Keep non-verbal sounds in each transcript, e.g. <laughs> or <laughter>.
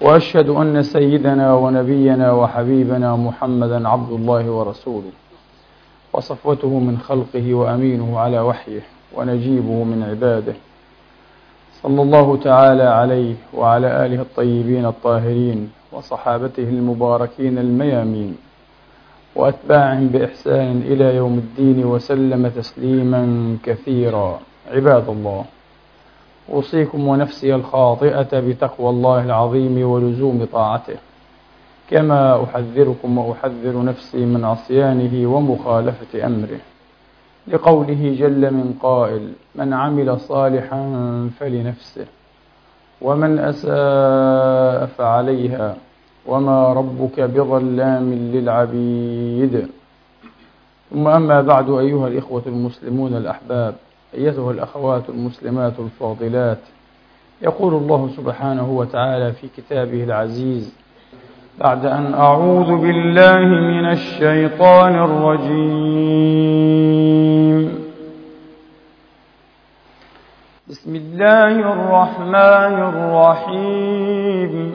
وأشهد أن سيدنا ونبينا وحبيبنا محمدا عبد الله ورسوله. وصفوته من خلقه وأمينه على وحيه ونجيبه من عباده. صلى الله تعالى عليه وعلى آله الطيبين الطاهرين وصحابته المباركين الميامين. وأتباعهم بإحسان إلى يوم الدين وسلم تسليما كثيرا. عباد الله. أوصيكم ونفسي الخاطئة بتقوى الله العظيم ولزوم طاعته. كما أحذركم وأحذر نفسي من عصيانه ومخالفة أمره. لقوله جل من قائل من عمل صالحا فلنفسه ومن أساء فعليها وما ربك بظلام للعبيد. ثم أما بعد أيها الإخوة المسلمون الأحباب أيتها الأخوات المسلمات الفاضلات. يقول الله سبحانه وتعالى في كتابه العزيز بعد أن أعوذ بالله من الشيطان الرجيم. بسم الله الرحمن الرحيم.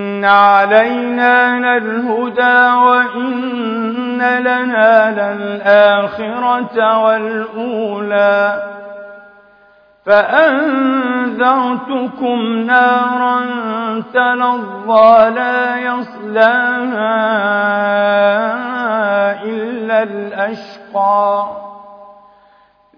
علينا للهدى وإن لنا للآخرة والأولى فأنذرتكم نارا تلظى لا يصلاها إلا الأشقى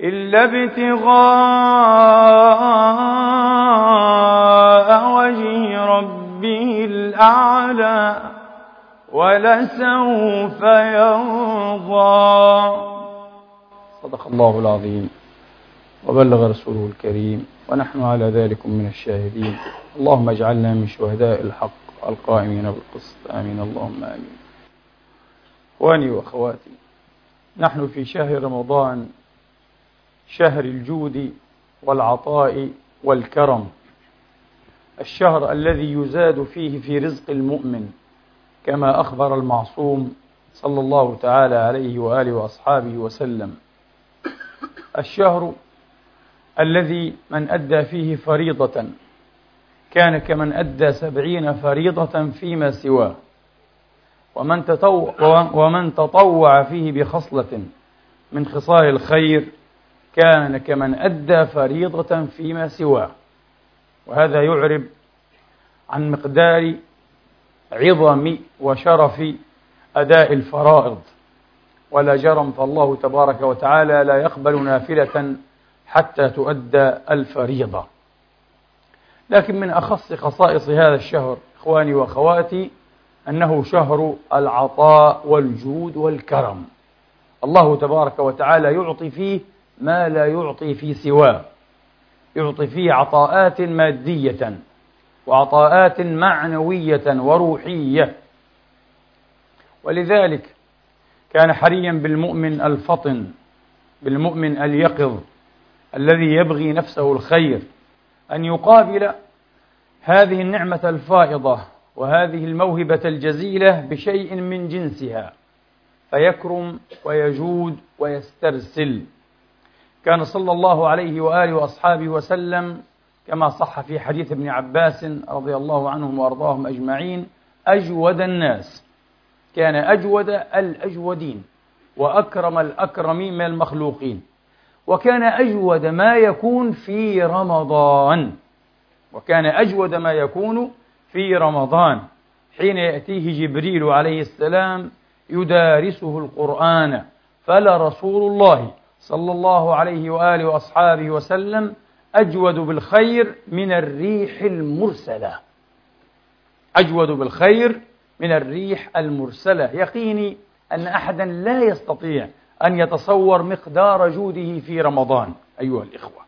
إلا ابتغاء وجه ربه الأعلى ولسوف يرضى. صدق الله العظيم. وبلغ رسوله الكريم. ونحن على ذلك من الشاهدين. اللهم اجعلنا من شهداء الحق القائمين بالقسط. آمين. اللهم آمين. إخواني وأخواتي نحن في شهر رمضان شهر الجود والعطاء والكرم. الشهر الذي يزاد فيه في رزق المؤمن كما أخبر المعصوم صلى الله تعالى عليه وآله وأصحابه وسلم. الشهر الذي من أدى فيه فريضة كان كمن أدى سبعين فريضة فيما سواه. ومن تطوع, فيه بخصلة من خصال الخير كان كمن أدى فريضة فيما سواه. وهذا يعرب عن مقدار عظم وشرف أداء الفرائض. ولا جرم فالله تبارك وتعالى لا يقبل نافلة حتى تؤدى الفريضة. لكن من أخص خصائص هذا الشهر إخواني وأخواتي أنه شهر العطاء والجود والكرم. الله تبارك وتعالى يعطي فيه ما لا يعطي في سواه. يعطي فيه عطاءات مادية وعطاءات معنوية وروحية. ولذلك كان حريا بالمؤمن الفطن بالمؤمن اليقظ الذي يبغي نفسه الخير أن يقابل هذه النعمة الفائضة وهذه الموهبة الجزيلة بشيء من جنسها فيكرم ويجود ويسترسل. كان صلى الله عليه وآله وأصحابه وسلم كما صح في حديث ابن عباس رضي الله عنهم وأرضاهم أجمعين أجود الناس. كان أجود الأجودين وأكرم الأكرمين من المخلوقين. وكان أجود ما يكون في رمضان. وكان أجود ما يكون في رمضان. حين يأتيه جبريل عليه السلام يدارسه القرآن. فلرسول الله صلى الله عليه وآله وأصحابه وسلم أجود بالخير من الريح المرسلة. أجود بالخير من الريح المرسلة. يقيني أن أحدا لا يستطيع أن يتصور مقدار جوده في رمضان أيها الإخوة.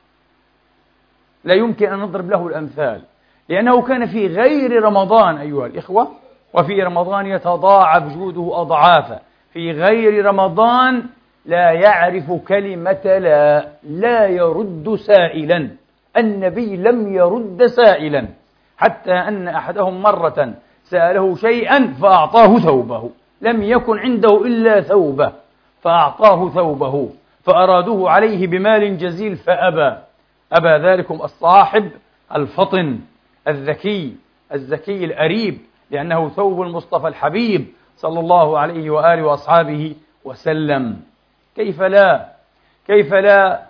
لا يمكن أن نضرب له الأمثال لأنه كان في غير رمضان أيها الإخوة وفي رمضان يتضاعف جوده أضعافا. في غير رمضان لا يعرف كلمة لا لا يرد سائلا. النبي لم يرد سائلا. حتى أن أحدهم مرة سأله شيئا فأعطاه ثوبه. لم يكن عنده إلا ثوبه فأعطاه ثوبه. فأرادوه عليه بمال جزيل فأبى. أبى ذلكم الصاحب الفطن الذكي الذكي الأريب لأنه ثوب المصطفى الحبيب صلى الله عليه وآله وأصحابه وسلم. كيف لا؟ كيف لا؟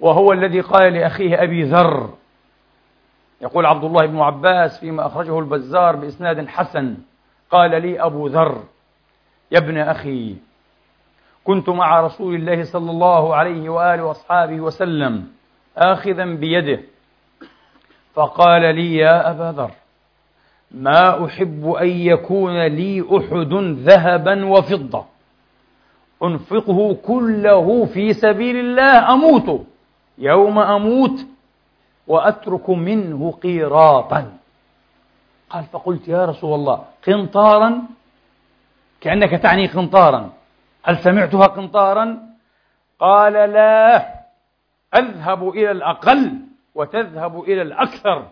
وهو الذي قال لأخيه أبي ذر. يقول عبد الله بن عباس فيما أخرجه البزار بإسناد حسن. قال لي أبو ذر يا ابن أخي كنت مع رسول الله صلى الله عليه وآله وأصحابه وسلم آخذا بيده. فقال لي يا أبا ذر ما أحب أن يكون لي أحد ذهبا وفضة. أنفقه كله في سبيل الله أموت. يوم أموت وأترك منه قيراطا قال فقلت يا رسول الله قنطارا؟ كأنك تعني قنطارا. هل سمعتها قنطارا؟ قال لا. أذهب إلى الأقل وتذهب إلى الأكثر.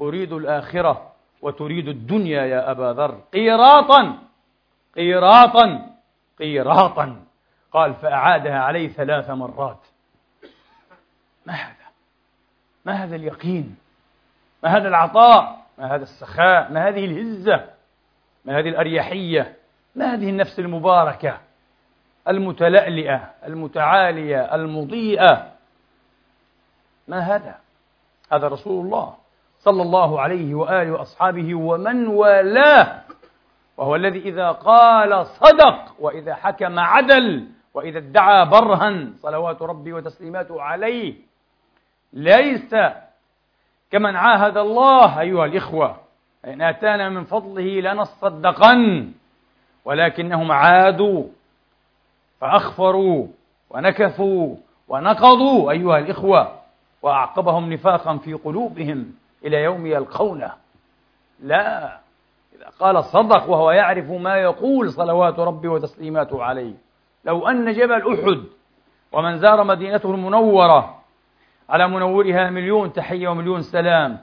أريد الآخرة وتريد الدنيا يا أبا ذر. قيراطا قيراطا قيراطا. قال فأعادها عليه ثلاث مرات. ما هذا؟ ما هذا اليقين؟ ما هذا العطاء؟ ما هذا السخاء؟ ما هذه الهزة؟ ما هذه الأريحية؟ ما هذه النفس المباركة؟ المتلألئة المتعالية المضيئة. ما هذا؟ هذا رسول الله صلى الله عليه وآله وأصحابه ومن والاه. وهو الذي إذا قال صدق وإذا حكم عدل وإذا ادعى برها صلوات ربي وتسليماته عليه. ليس كمن عاهد الله أيها الإخوة إن آتانا من فضله لنصدقن ولكنهم عادوا فأخفروا ونكثوا ونقضوا أيها الإخوة وأعقبهم نفاقا في قلوبهم إلى يوم يلقونه. لا. إذا قال صدق وهو يعرف ما يقول صلوات ربي وتسليماته عليه. لو أن جبل أحد ومن زار مدينته المنورة على منورها مليون تحية ومليون سلام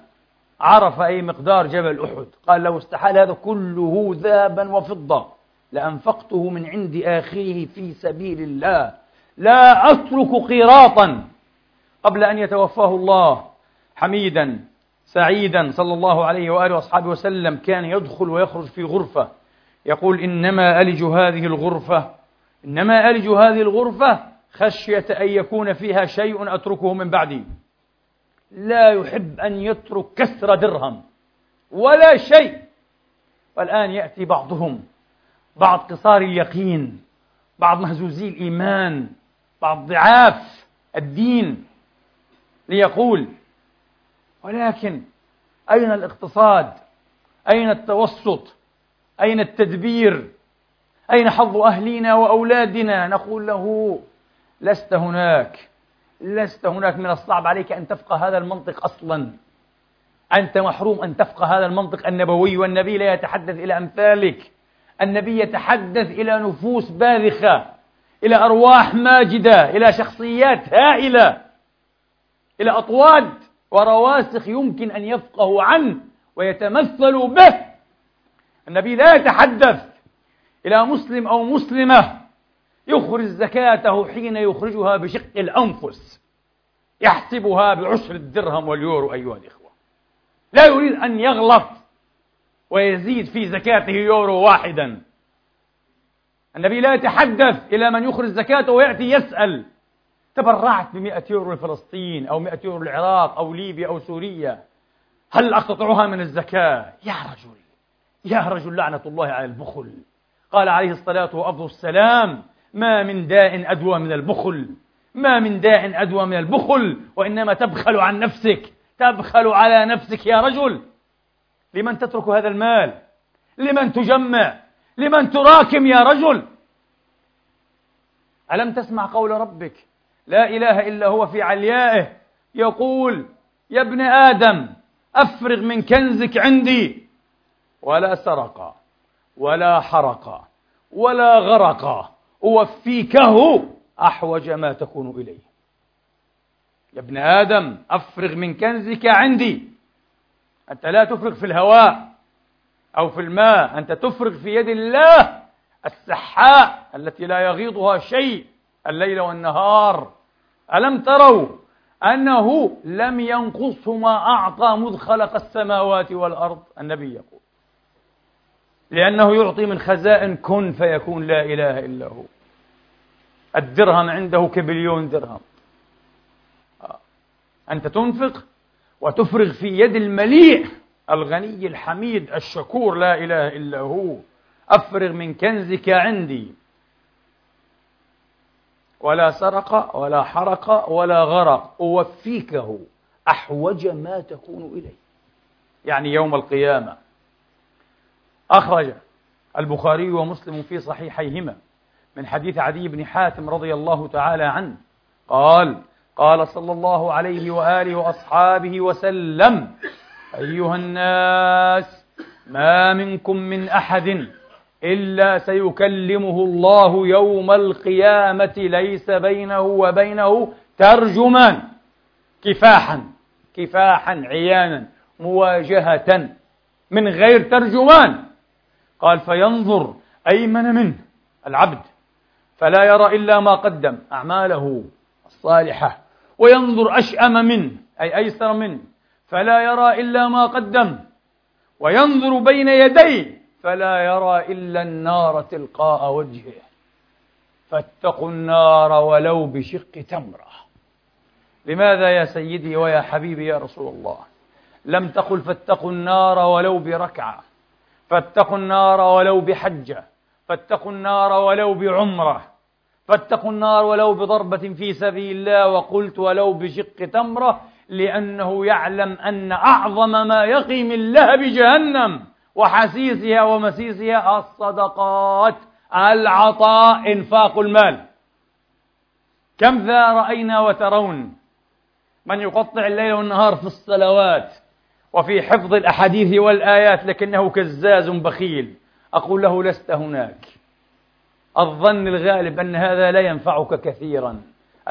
عرف أي مقدار جبل أحد. قال لو استحال هذا كله ذهبا وفضة لأنفقته من عند آخره في سبيل الله. لا أترك قيراطا قبل أن يتوفاه الله حميدا. سعيدا صلى الله عليه وآله وأصحابه وسلم كان يدخل ويخرج في غرفة. يقول إنما ألج هذه الغرفة. إنما ألج هذه الغرفة خشية أن يكون فيها شيء أتركه من بعدي. لا يحب أن يترك كسر درهم. ولا شيء. والآن يأتي بعضهم. بعض قصار اليقين. بعض مهزوزي الإيمان. بعض ضعاف الدين. ليقول ولكن أين الاقتصاد؟ أين التوسط؟ أين التدبير؟ أين حظ أهلنا وأولادنا؟ نقول له لست هناك لست هناك من الصعب عليك أن تفقه هذا المنطق أصلا. أنت محروم أن تفقه هذا المنطق النبوي والنبي لا يتحدث إلى أمثالك. النبي يتحدث إلى نفوس باذخة إلى أرواح ماجدة إلى شخصيات هائلة إلى أطواد ورواسخ يمكن أن يفقهوا عنه ويتمثلوا به. النبي لا يتحدث إلى مسلم أو مسلمة يخرج زكاته حين يخرجها بشق الأنفس يحسبها بعشر الدرهم واليورو أيها الإخوة. لا يريد أن يغلط ويزيد في زكاته يورو واحدا. النبي لا يتحدث إلى من يخرج زكاته ويأتي يسأل تبرعت بمئة يورو لفلسطين أو مئة يورو للعراق أو ليبيا أو سوريا. هل أقتطعها من الزكاة؟ يا رجل يا رجل لعنة الله على البخل. قال عليه الصلاة وأفضل السلام ما من داء أدوى من البخل ما من داء أدوى من البخل وإنما تبخل عن نفسك تبخل على نفسك يا رجل. لمن تترك هذا المال؟ لمن تجمع؟ لمن تراكم يا رجل؟ ألم تسمع قول ربك؟ لا إله إلا هو في عليائه يقول يا ابن آدم أفرغ من كنزك عندي. ولا سرق ولا حرق ولا غرق. أوفيكه أحوج ما تكون إليه. يا ابن آدم أفرغ من كنزك عندي. أنت لا تفرغ في الهواء أو في الماء أنت تفرغ في يد الله السحاء التي لا يغيضها شيء. الليل والنهار. ألم تروا أنه لم ينقصه ما أعطى مذ خلق السماوات والأرض؟ النبي يقول. لأنه يعطي من خزائن كن فيكون لا إله إلا هو. الدرهم عنده كبليون درهم. آه. أنت تنفق وتفرغ في يد المليء الغني الحميد الشكور لا إله إلا هو. أفرغ من كنزك عندي. ولا سرق ولا حرق ولا غرق. أوفيكه أحوج ما تكون إليه. يعني يوم القيامة. أخرج البخاري ومسلم في صحيحيهما من حديث عدي بن حاتم رضي الله تعالى عنه. قال قال صلى الله عليه وآله وأصحابه وسلم أيها الناس ما منكم من أحد إلا سيكلمه الله يوم القيامة ليس بينه وبينه ترجمان. كفاحا كفاحا عيانا مواجهة من غير ترجمان. قال فينظر أيمن منه العبد. فلا يرى إلا ما قدم أعماله الصالحة. وينظر أشأم منه أي أيسر منه فلا يرى إلا ما قدم. وينظر بين يديه فلا يرى إلا النار تلقاء وجهه. فاتقوا النار ولو بشق تمرة. لماذا يا سيدي ويا حبيبي يا رسول الله؟ لم تقل فاتقوا النار ولو بركعة. فاتقوا النار ولو بحجة. فاتقوا النار ولو بعمرة. فاتقوا النار ولو بضربة في سبيل الله وقلت ولو بشق تمرة لأنه يعلم أن أعظم ما يقي من لهب جهنم. وحسيسها ومسيسها الصدقات العطاء إنفاق المال. كم ذا رأينا وترون من يقطع الليل والنهار في الصلوات وفي حفظ الأحاديث والآيات لكنه كزاز بخيل. أقول له لست هناك. الظن الغالب أن هذا لا ينفعك كثيرا.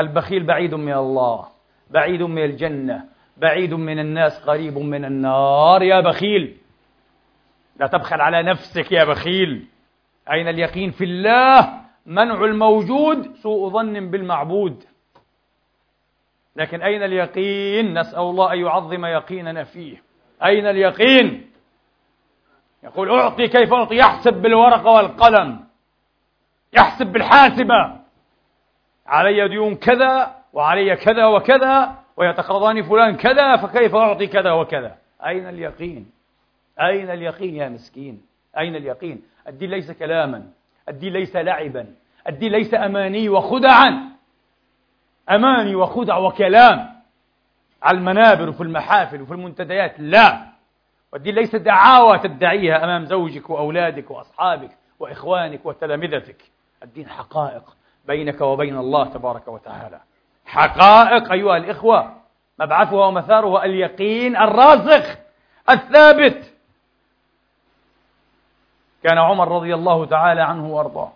البخيل بعيد من الله بعيد من الجنة بعيد من الناس قريب من النار. يا بخيل! لا تبخل على نفسك يا بخيل. أين اليقين في الله؟ منع الموجود سوء ظن بالمعبود. لكن أين اليقين؟ نسأل الله أن يعظم يقيننا فيه. أين اليقين؟ يقول أعطي كيف أعطي. يحسب بالورقة والقلم. يحسب بالحاسبة. علي ديون كذا وعلي كذا وكذا ويتقرضان فلان كذا فكيف أعطي كذا وكذا؟ أين اليقين؟ أين اليقين يا مسكين؟ أين اليقين؟ الدين ليس كلاما الدين ليس لعبا الدين ليس أماني وخدعا. أماني وخدع وكلام. على المنابر وفي المحافل وفي المنتديات لا. والدين ليس دعاوى تدعيها أمام زوجك وأولادك وأصحابك وإخوانك وتلامذتك. الدين حقائق بينك وبين الله تبارك وتعالى. حقائق أيها الإخوة مبعثها ومثارها اليقين الراسخ الثابت. كان عمر رضي الله تعالى عنه وأرضاه.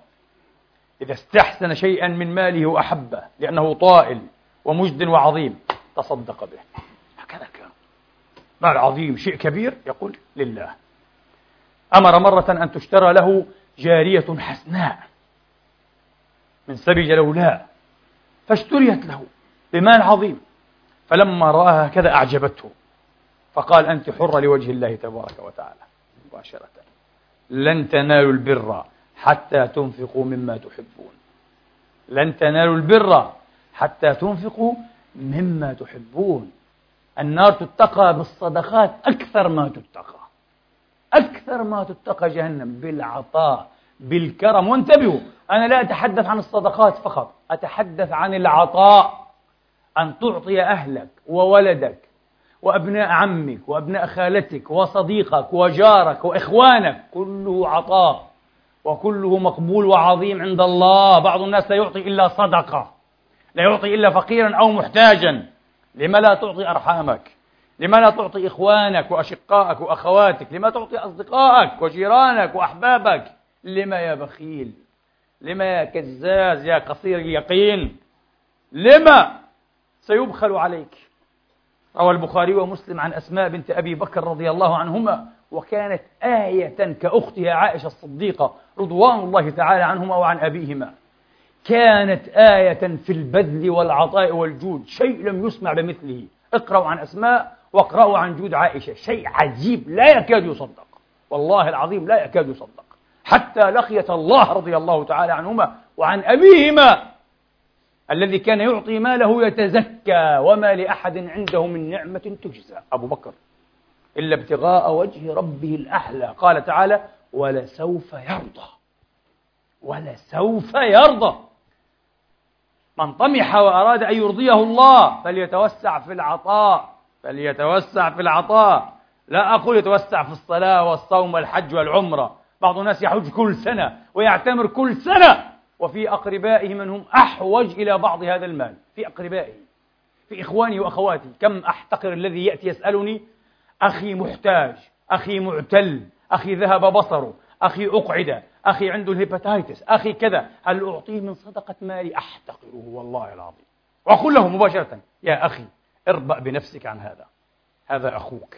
إذا استحسن شيئا من ماله وأحبه لأنه طائل ومجد وعظيم تصدق به. هكذا كان. مال عظيم شيء كبير يقول لله. أمر مرة أن تشترى له جارية حسناء من سبي جلولاء فاشتريت له بمال عظيم. فلما رآها هكذا أعجبته فقال أنت حرة لوجه الله تبارك وتعالى مباشرة. لن تنالوا البر حتى تنفقوا مما تحبون. لن تنالوا البر حتى تنفقوا مما تحبون. النار تتقى بالصدقات أكثر ما تتقى. أكثر ما تتقى جهنم بالعطاء بالكرم. وانتبهوا أنا لا أتحدث عن الصدقات فقط أتحدث عن العطاء. أن تعطي أهلك وولدك وأبناء عمك وأبناء خالتك وصديقك وجارك وإخوانك كله عطاء وكله مقبول وعظيم عند الله. بعض الناس لا يعطي إلا صدقة لا يعطي إلا فقيرا أو محتاجا. لما لا تعطي أرحامك؟ لما لا تعطي إخوانك وأشقائك وأخواتك؟ لما تعطي أصدقائك وجيرانك وأحبابك؟ لما يا بخيل؟ لما يا كزاز؟ يا قصير اليقين؟ لما سيبخل عليك؟ روى البخاري ومسلم عن أسماء بنت أبي بكر رضي الله عنهما وكانت آية كأختها عائشة الصديقة رضوان الله تعالى عنهما وعن أبيهما. كانت آية في البذل والعطاء والجود شيء لم يسمع بمثله. اقرأوا عن أسماء واقرأوا عن جود عائشة شيء عجيب لا يكاد يصدق. والله العظيم لا يكاد يصدق. حتى لقيت الله رضي الله تعالى عنهما وعن أبيهما. الذي كان يعطي ماله يتزكى وما لأحد عنده من نعمة تجزى. أبو بكر إلا ابتغاء وجه ربه الأحلى. قال تعالى ولسوف يرضى. ولسوف يرضى. من طمح وأراد أن يرضيه الله فليتوسع في العطاء. فليتوسع في العطاء. لا أقول يتوسع في الصلاة والصوم والحج والعمرة. بعض الناس يحج كل سنة ويعتمر كل سنة. وفي أقربائه من هم أحوج إلى بعض هذا المال. في أقربائه. في إخواني وأخواتي. كم أحتقر الذي يأتي يسألني؟ أخي محتاج. أخي معتل. أخي ذهب بصره. أخي أقعد. أخي عنده الهيباتيتس. أخي كذا. هل أعطيه من صدقة مالي؟ أحتقره والله العظيم. وأقول له مباشرة يا أخي اربأ بنفسك عن هذا. هذا أخوك.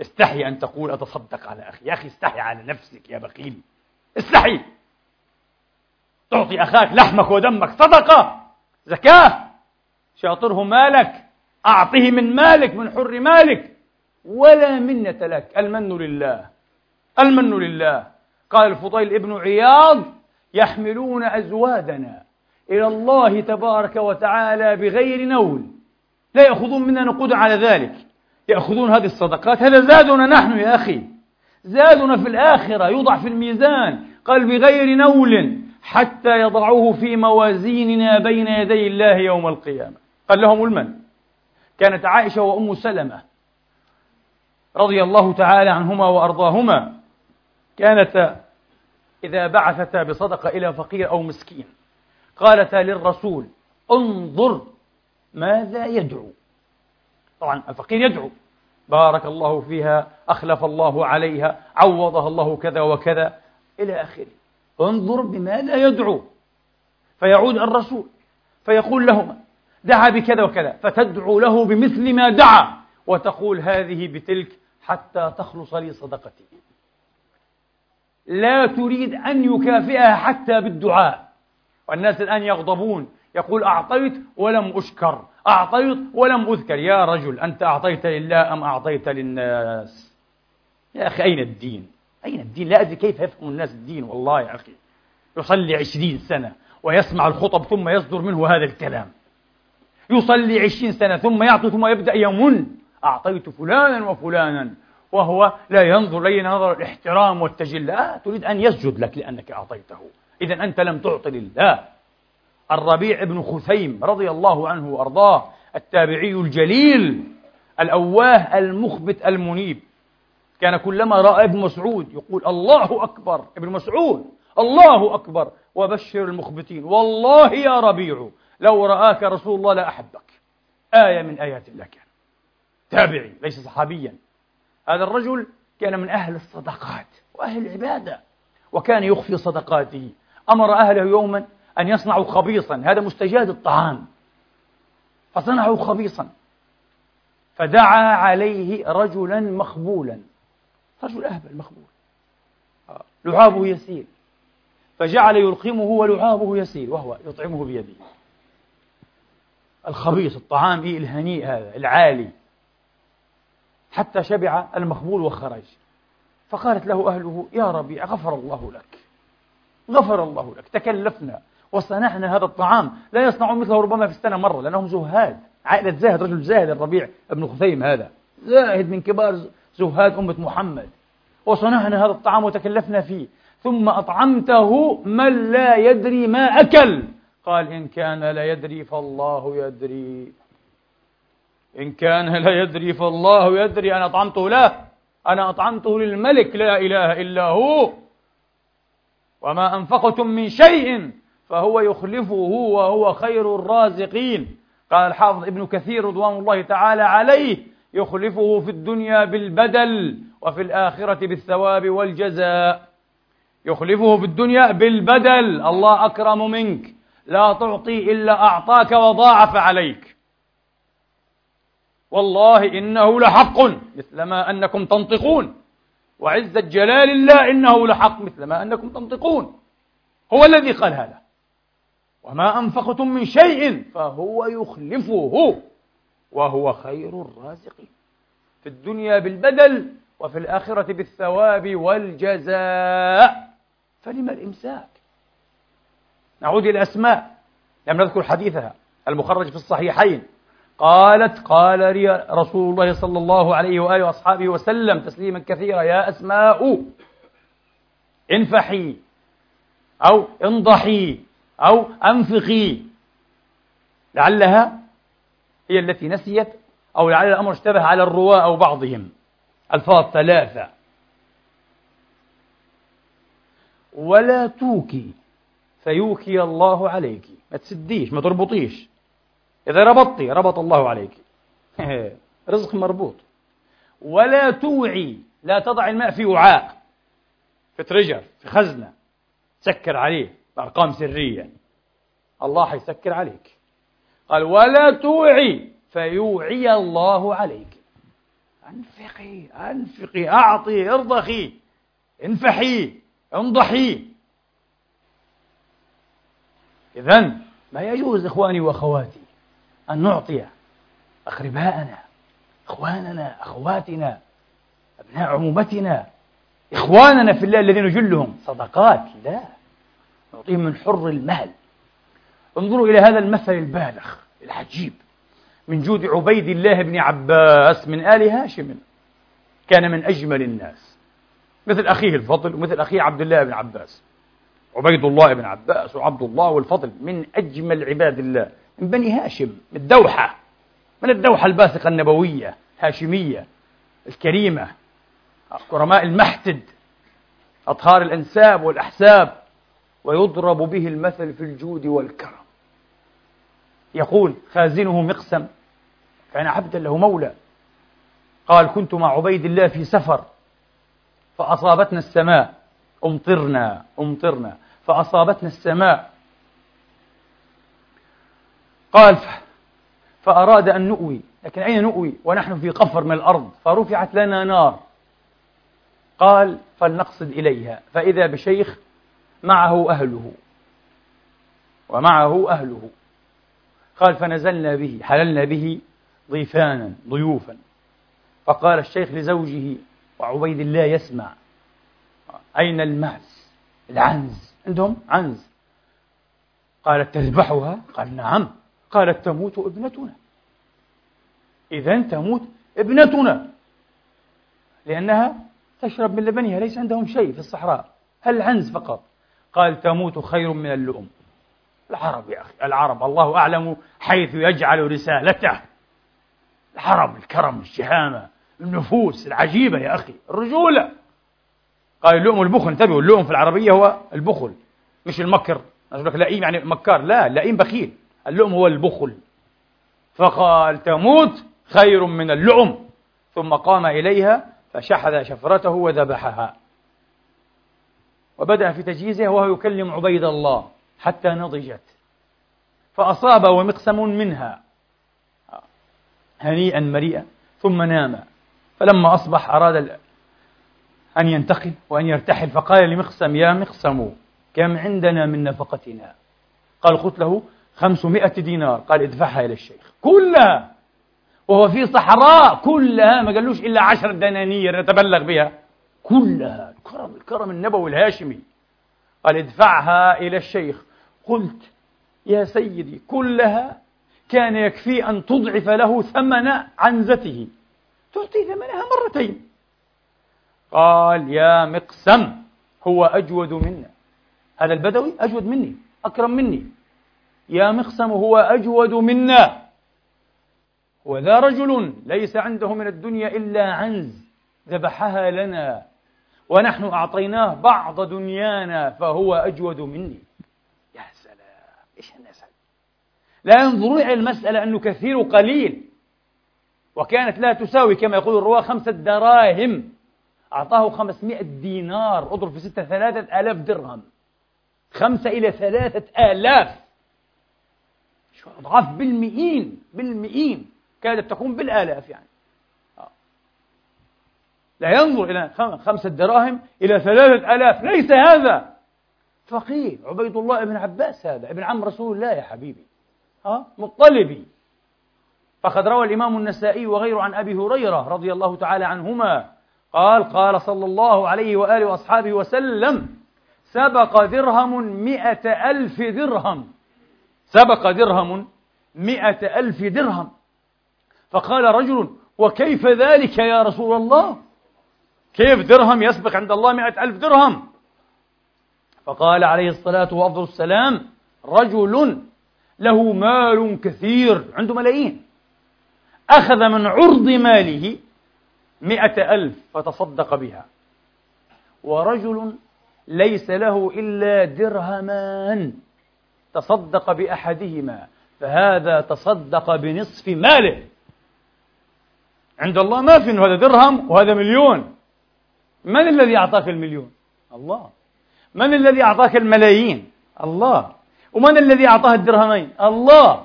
استحي أن تقول أتصدق على أخي. يا أخي استحي على نفسك يا بخيل. استحي. تعطي أخاك لحمك ودمك صدقة زكاة. شاطره مالك أعطه من مالك من حر مالك. ولا منة لك. المن لله. المن لله. قال الفضيل ابن عياض يحملون أزوادنا إلى الله تبارك وتعالى بغير نول. لا يأخذون منا نقود على ذلك. يأخذون هذه الصدقات. هذا زادنا نحن يا أخي. زادنا في الآخرة. يوضع في الميزان. قال بغير نول. حتى يضعوه في موازيننا بين يدي الله يوم القيامة. قال لهم المن؟ كانت عائشة وأم سلمة رضي الله تعالى عنهما وأرضاهما كانتا إذا بعثتا بصدقة إلى فقير أو مسكين قالتا للرسول انظر ماذا يدعو. طبعا الفقير يدعو. بارك الله فيها أخلف الله عليها عوضها الله كذا وكذا إلى آخره. انظر بماذا يدعو. فيعود الرسول فيقول لهما دعا بكذا وكذا فتدعو له بمثل ما دعا وتقول هذه بتلك حتى تخلص لي صدقتي. لا تريد أن يكافئها حتى بالدعاء. والناس الآن يغضبون يقول أعطيت ولم أشكر أعطيت ولم أذكر. يا رجل أنت أعطيت لله أم أعطيت للناس؟ يا أخي أين الدين؟ أين الدين؟ لا أدري كيف يفهم الناس الدين والله يا أخي. يصلي عشرين سنة ويسمع الخطب ثم يصدر منه هذا الكلام. يصلي عشرين سنة ثم يعطي ثم يبدأ يمن. أعطيت فلانا وفلانا وهو لا ينظر إلي نظر الاحترام والتجلي. لا تريد أن يسجد لك لأنك أعطيته. إذا أنت لم تعطي لله. الربيع بن خثيم رضي الله عنه وأرضاه التابعي الجليل الأواه المخبت المنيب. كان كلما رأى ابن مسعود يقول الله أكبر ابن مسعود الله أكبر وبشر المخبتين. والله يا ربيع لو رآك رسول الله لأحبك آية من آيات الله كان. تابعي ليس صحابيا. هذا الرجل كان من أهل الصدقات وأهل العبادة وكان يخفي صدقاته. أمر أهله يوما أن يصنعوا خبيصا. هذا مستجاد الطعام. فصنعوا خبيصا. فدعا عليه رجلا مخبولا. رجل أهبل مخبول. آه. لعابه يسيل. فجعل يلقمه ولعابه يسيل وهو يطعمه بيده. الخبيث الطعام إيه الهنيء هذا العالي. حتى شبع المخبول وخرج فقالت له أهله يا ربي غفر الله لك. غفر الله لك. تكلفنا وصنعنا هذا الطعام. لا يصنعون مثله ربما في السنة مرة لأنهم زهاد. عائلة زاهد رجل زاهد الربيع بن خثيم هذا. زاهد من كبار زهاد أمة محمد. وصنعنا هذا الطعام وتكلفنا فيه. ثم أطعمته من لا يدري ما أكل. قال إن كان لا يدري فالله يدري. إن كان لا يدري فالله يدري. أنا أطعمته له أنا أطعمته للملك. لا إله إلا هو. وما أنفقتم من شيء فهو يخلفه وهو خير الرازقين. قال الحافظ ابن كثير رضوان الله تعالى عليه. يخلفه في الدنيا بالبدل وفي الآخرة بالثواب والجزاء. يخلفه في الدنيا بالبدل. الله أكرم منك. لا تعطي إلا أعطاك وضاعف عليك. والله إنه لحق مثلما أنكم تنطقون. وعزة جلال الله إنه لحق مثلما أنكم تنطقون. هو الذي قال هذا. وما أنفقتم من شيء فهو يخلفه. وهو خير الرازقين. في الدنيا بالبدل وفي الآخرة بالثواب والجزاء. فلما الإمساك؟ نعود إلى أسماء لم نذكر حديثها المخرج في الصحيحين. قالت قال لي رسول الله صلى الله عليه وآله وأصحابه وسلم تسليما كثيرا يا أسماء انفحي أو انضحي أو أنفقي. لعلها هي التي نسيت أو لعل الأمر اشتبه على الرواة أو بعضهم. ألفاظ ثلاثة. ولا توكي فيوكي الله عليك. ما تسديش ما تربطيش. إذا ربطتي ربط الله عليك. <laughs> رزق مربوط. ولا توعي لا تضع الماء في وعاء. في treasure في خزنة. سكر عليه بأرقام سرية. الله حيسكر عليك. قال ولا توعي. فيوعي الله عليك. أنفقي أنفقي أعطي ارضخي انفحي انضحي اذا ما يجوز إخواني وأخواتي أن نعطي أقرباءنا إخواننا أخواتنا أبناء عمومتنا إخواننا في الله الذين نجلهم صدقات. لا نعطيهم من حر المال انظروا إلى هذا المثل البالغ العجيب من جود عبيد الله بن عباس من آل هاشم كان من أجمل الناس. مثل أخيه الفضل ومثل أخيه عبد الله بن عباس. عبيد الله بن عباس وعبد الله والفضل من أجمل عباد الله. من بني هاشم من الدوحة من الدوحة الباسقة النبوية هاشمية الكريمة كرماء المحتد أطهار الأنساب والأحساب. ويضرب به المثل في الجود والكرم. يقول خازنه مقسم. كان عبدا له مولى. قال كنت مع عبيد الله في سفر فأصابتنا السماء. أمطرنا أمطرنا. فأصابتنا السماء. قال فأراد أن نؤوي. لكن أين نؤوي؟ ونحن في قفر من الأرض. فرفعت لنا نار. قال فلنقصد إليها. فإذا بشيخ معه أهله. ومعه أهله. قال فنزلنا به حللنا به ضيفانا ضيوفا. فقال الشيخ لزوجه وعبيد الله يسمع. أين المعز العنز. عندهم عنز. قالت تذبحها؟ قال نعم. قالت تموت ابنتنا. إذا تموت ابنتنا. لأنها تشرب من لبنها ليس عندهم شيء في الصحراء. هل العنز فقط؟ قال تموت خير من اللؤم. العرب يا أخي العرب الله أعلم حيث يجعل رسالته. العرب الكرم الشهامة النفوس العجيبة يا أخي الرجولة. قال اللؤم البخل انتبهوا اللؤم في العربية هو البخل مش المكر. أقول لك لئيم يعني مكار لا لئيم بخيل. اللؤم هو البخل. فقال تموت خير من اللؤم. ثم قام إليها فشحذ شفرته وذبحها. وبدأ في تجهيزها وهو يكلم عبيد الله. حتى نضجت. فأصاب ومقسم منها. هنيئا مريئا. ثم نام. فلما أصبح أراد أن ينتقل وأن يرتحل فقال لمقسم يا مقسم كم عندنا من نفقتنا؟ قال قلت له خمسمائة دينار. قال ادفعها إلى الشيخ. كلها! وهو في صحراء كلها ما قالوش إلا عشر دنانير نتبلغ بها. كلها. الكرم الكرم النبوي الهاشمي. قال ادفعها إلى الشيخ. قلت يا سيدي كلها كان يكفي أن تضعف له ثمن عنزته تعطي ثمنها مرتين. قال يا مقسم هو أجود منا. هذا البدوي أجود مني أكرم مني. يا مقسم هو أجود منا. وذا رجل ليس عنده من الدنيا إلا عنز ذبحها لنا. ونحن أعطيناه بعض دنيانا فهو أجود مني. إيش الناس لا ينظرون إلى المسألة أنه كثير وقليل وكانت لا تساوي كما يقول الرواة خمسة دراهم. أعطاه خمسمائة دينار. اضرب في ستة ثلاثة آلاف درهم. خمسة إلى ثلاثة آلاف. شو أضعاف بالمئين؟ بالمئين. كادت تكون بالآلاف يعني. لا ينظر إلى خمسة دراهم إلى ثلاثة آلاف. ليس هذا. فقير عبيد الله بن عباس هذا. ابن عم رسول الله يا حبيبي. ها. مطلبي. فقد روى الإمام النسائي وغيره عن أبي هريرة رضي الله تعالى عنهما. قال قال صلى الله عليه وآله وأصحابه وسلم سبق درهم مئة ألف درهم. سبق درهم مئة ألف درهم. فقال رجل وكيف ذلك يا رسول الله؟ كيف درهم يسبق عند الله مئة ألف درهم؟ فقال عليه الصلاة وأفضل السلام رجل له مال كثير عنده ملايين. أخذ من عرض ماله مئة ألف فتصدق بها. ورجل ليس له إلا درهمان تصدق بأحدهما فهذا تصدق بنصف ماله. عند الله ما في هذا درهم وهذا مليون. من الذي أعطاك المليون؟ الله. من الذي أعطاك الملايين؟ الله. ومن الذي أعطاه الدرهمين؟ الله.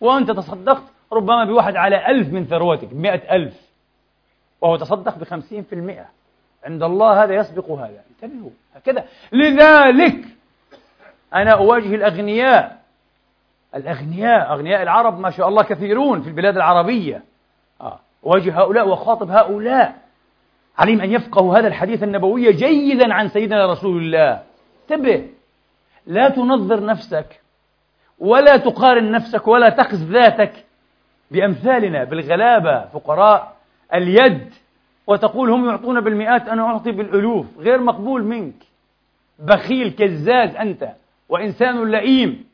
وأنت تصدقت ربما بواحد على ألف من ثروتك بمئة ألف. وهو تصدق بخمسين في المئة. عند الله هذا يسبق هذا. انتبهوا. هكذا. لذلك أنا أواجه الأغنياء. الأغنياء أغنياء العرب ما شاء الله كثيرون في البلاد العربية. آه. أواجه هؤلاء وخاطب هؤلاء. عليهم أن يفقهوا هذا الحديث النبوي جيدا عن سيدنا رسول الله. انتبه. لا تنظر نفسك ولا تقارن نفسك ولا تقس ذاتك بأمثالنا بالغلابة فقراء اليد وتقول هم يعطون بالمئات أنا أعطي بالألوف غير مقبول منك. بخيل كزاز أنت وإنسان لئيم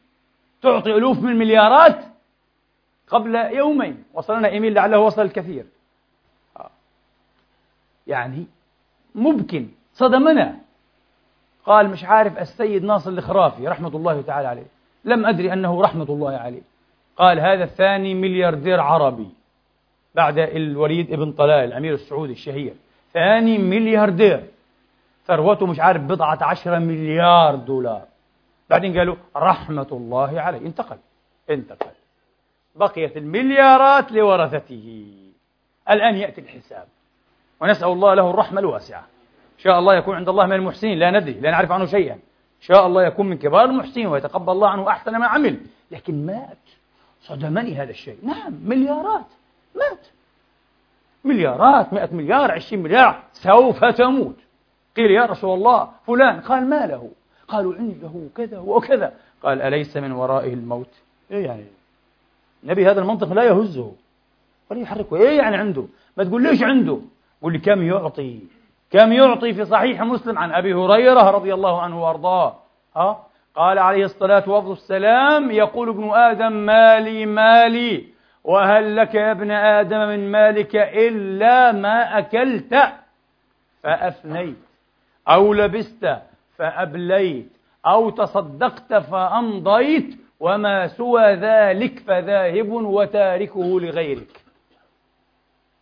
تعطي ألوف من المليارات قبل يومين. وصلنا إيميل لعله وصل الكثير. يعني ممكن. صدمنا. قال مش عارف السيد ناصر الخرافي رحمة الله تعالى عليه. لم أدري أنه رحمة الله عليه. قال هذا الثاني ملياردير عربي بعد الوليد ابن طلال الأمير السعودي الشهير. ثاني ملياردير. ثروته مش عارف بضعة عشرة مليار دولار. بعدين قالوا رحمة الله عليه. انتقل. انتقل. بقيت المليارات لورثته. الآن يأتي الحساب. ونسأل الله له الرحمة الواسعة. إن شاء الله يكون عند الله من المحسنين لا ندري لا نعرف عنه شيئا. إن شاء الله يكون من كبار المحسنين ويتقبل الله عنه أحسن ما عمل. لكن مات. صدمني هذا الشيء. نعم مليارات. مات. مليارات مئة مليار عشرين مليار. سوف تموت. قيل يا رسول الله فلان. قال ما له. قالوا عنده كذا وكذا. قال أليس من ورائه الموت؟ إيه يعني. النبي هذا المنطق لا يهزه. ولا يحركه. إيه يعني عنده؟ ما تقول ليش عنده؟ قل لي كم يعطي؟ كم يعطي في صحيح مسلم عن أبي هريرة رضي الله عنه وأرضاه؟ ها قال عليه الصلاة والسلام يقول ابن آدم مالي مالي وهل لك يا ابن آدم من مالك إلا ما أكلت فأفنيت أو لبست فأبليت أو تصدقت فأمضيت وما سوى ذلك فذاهب وتاركه لغيرك.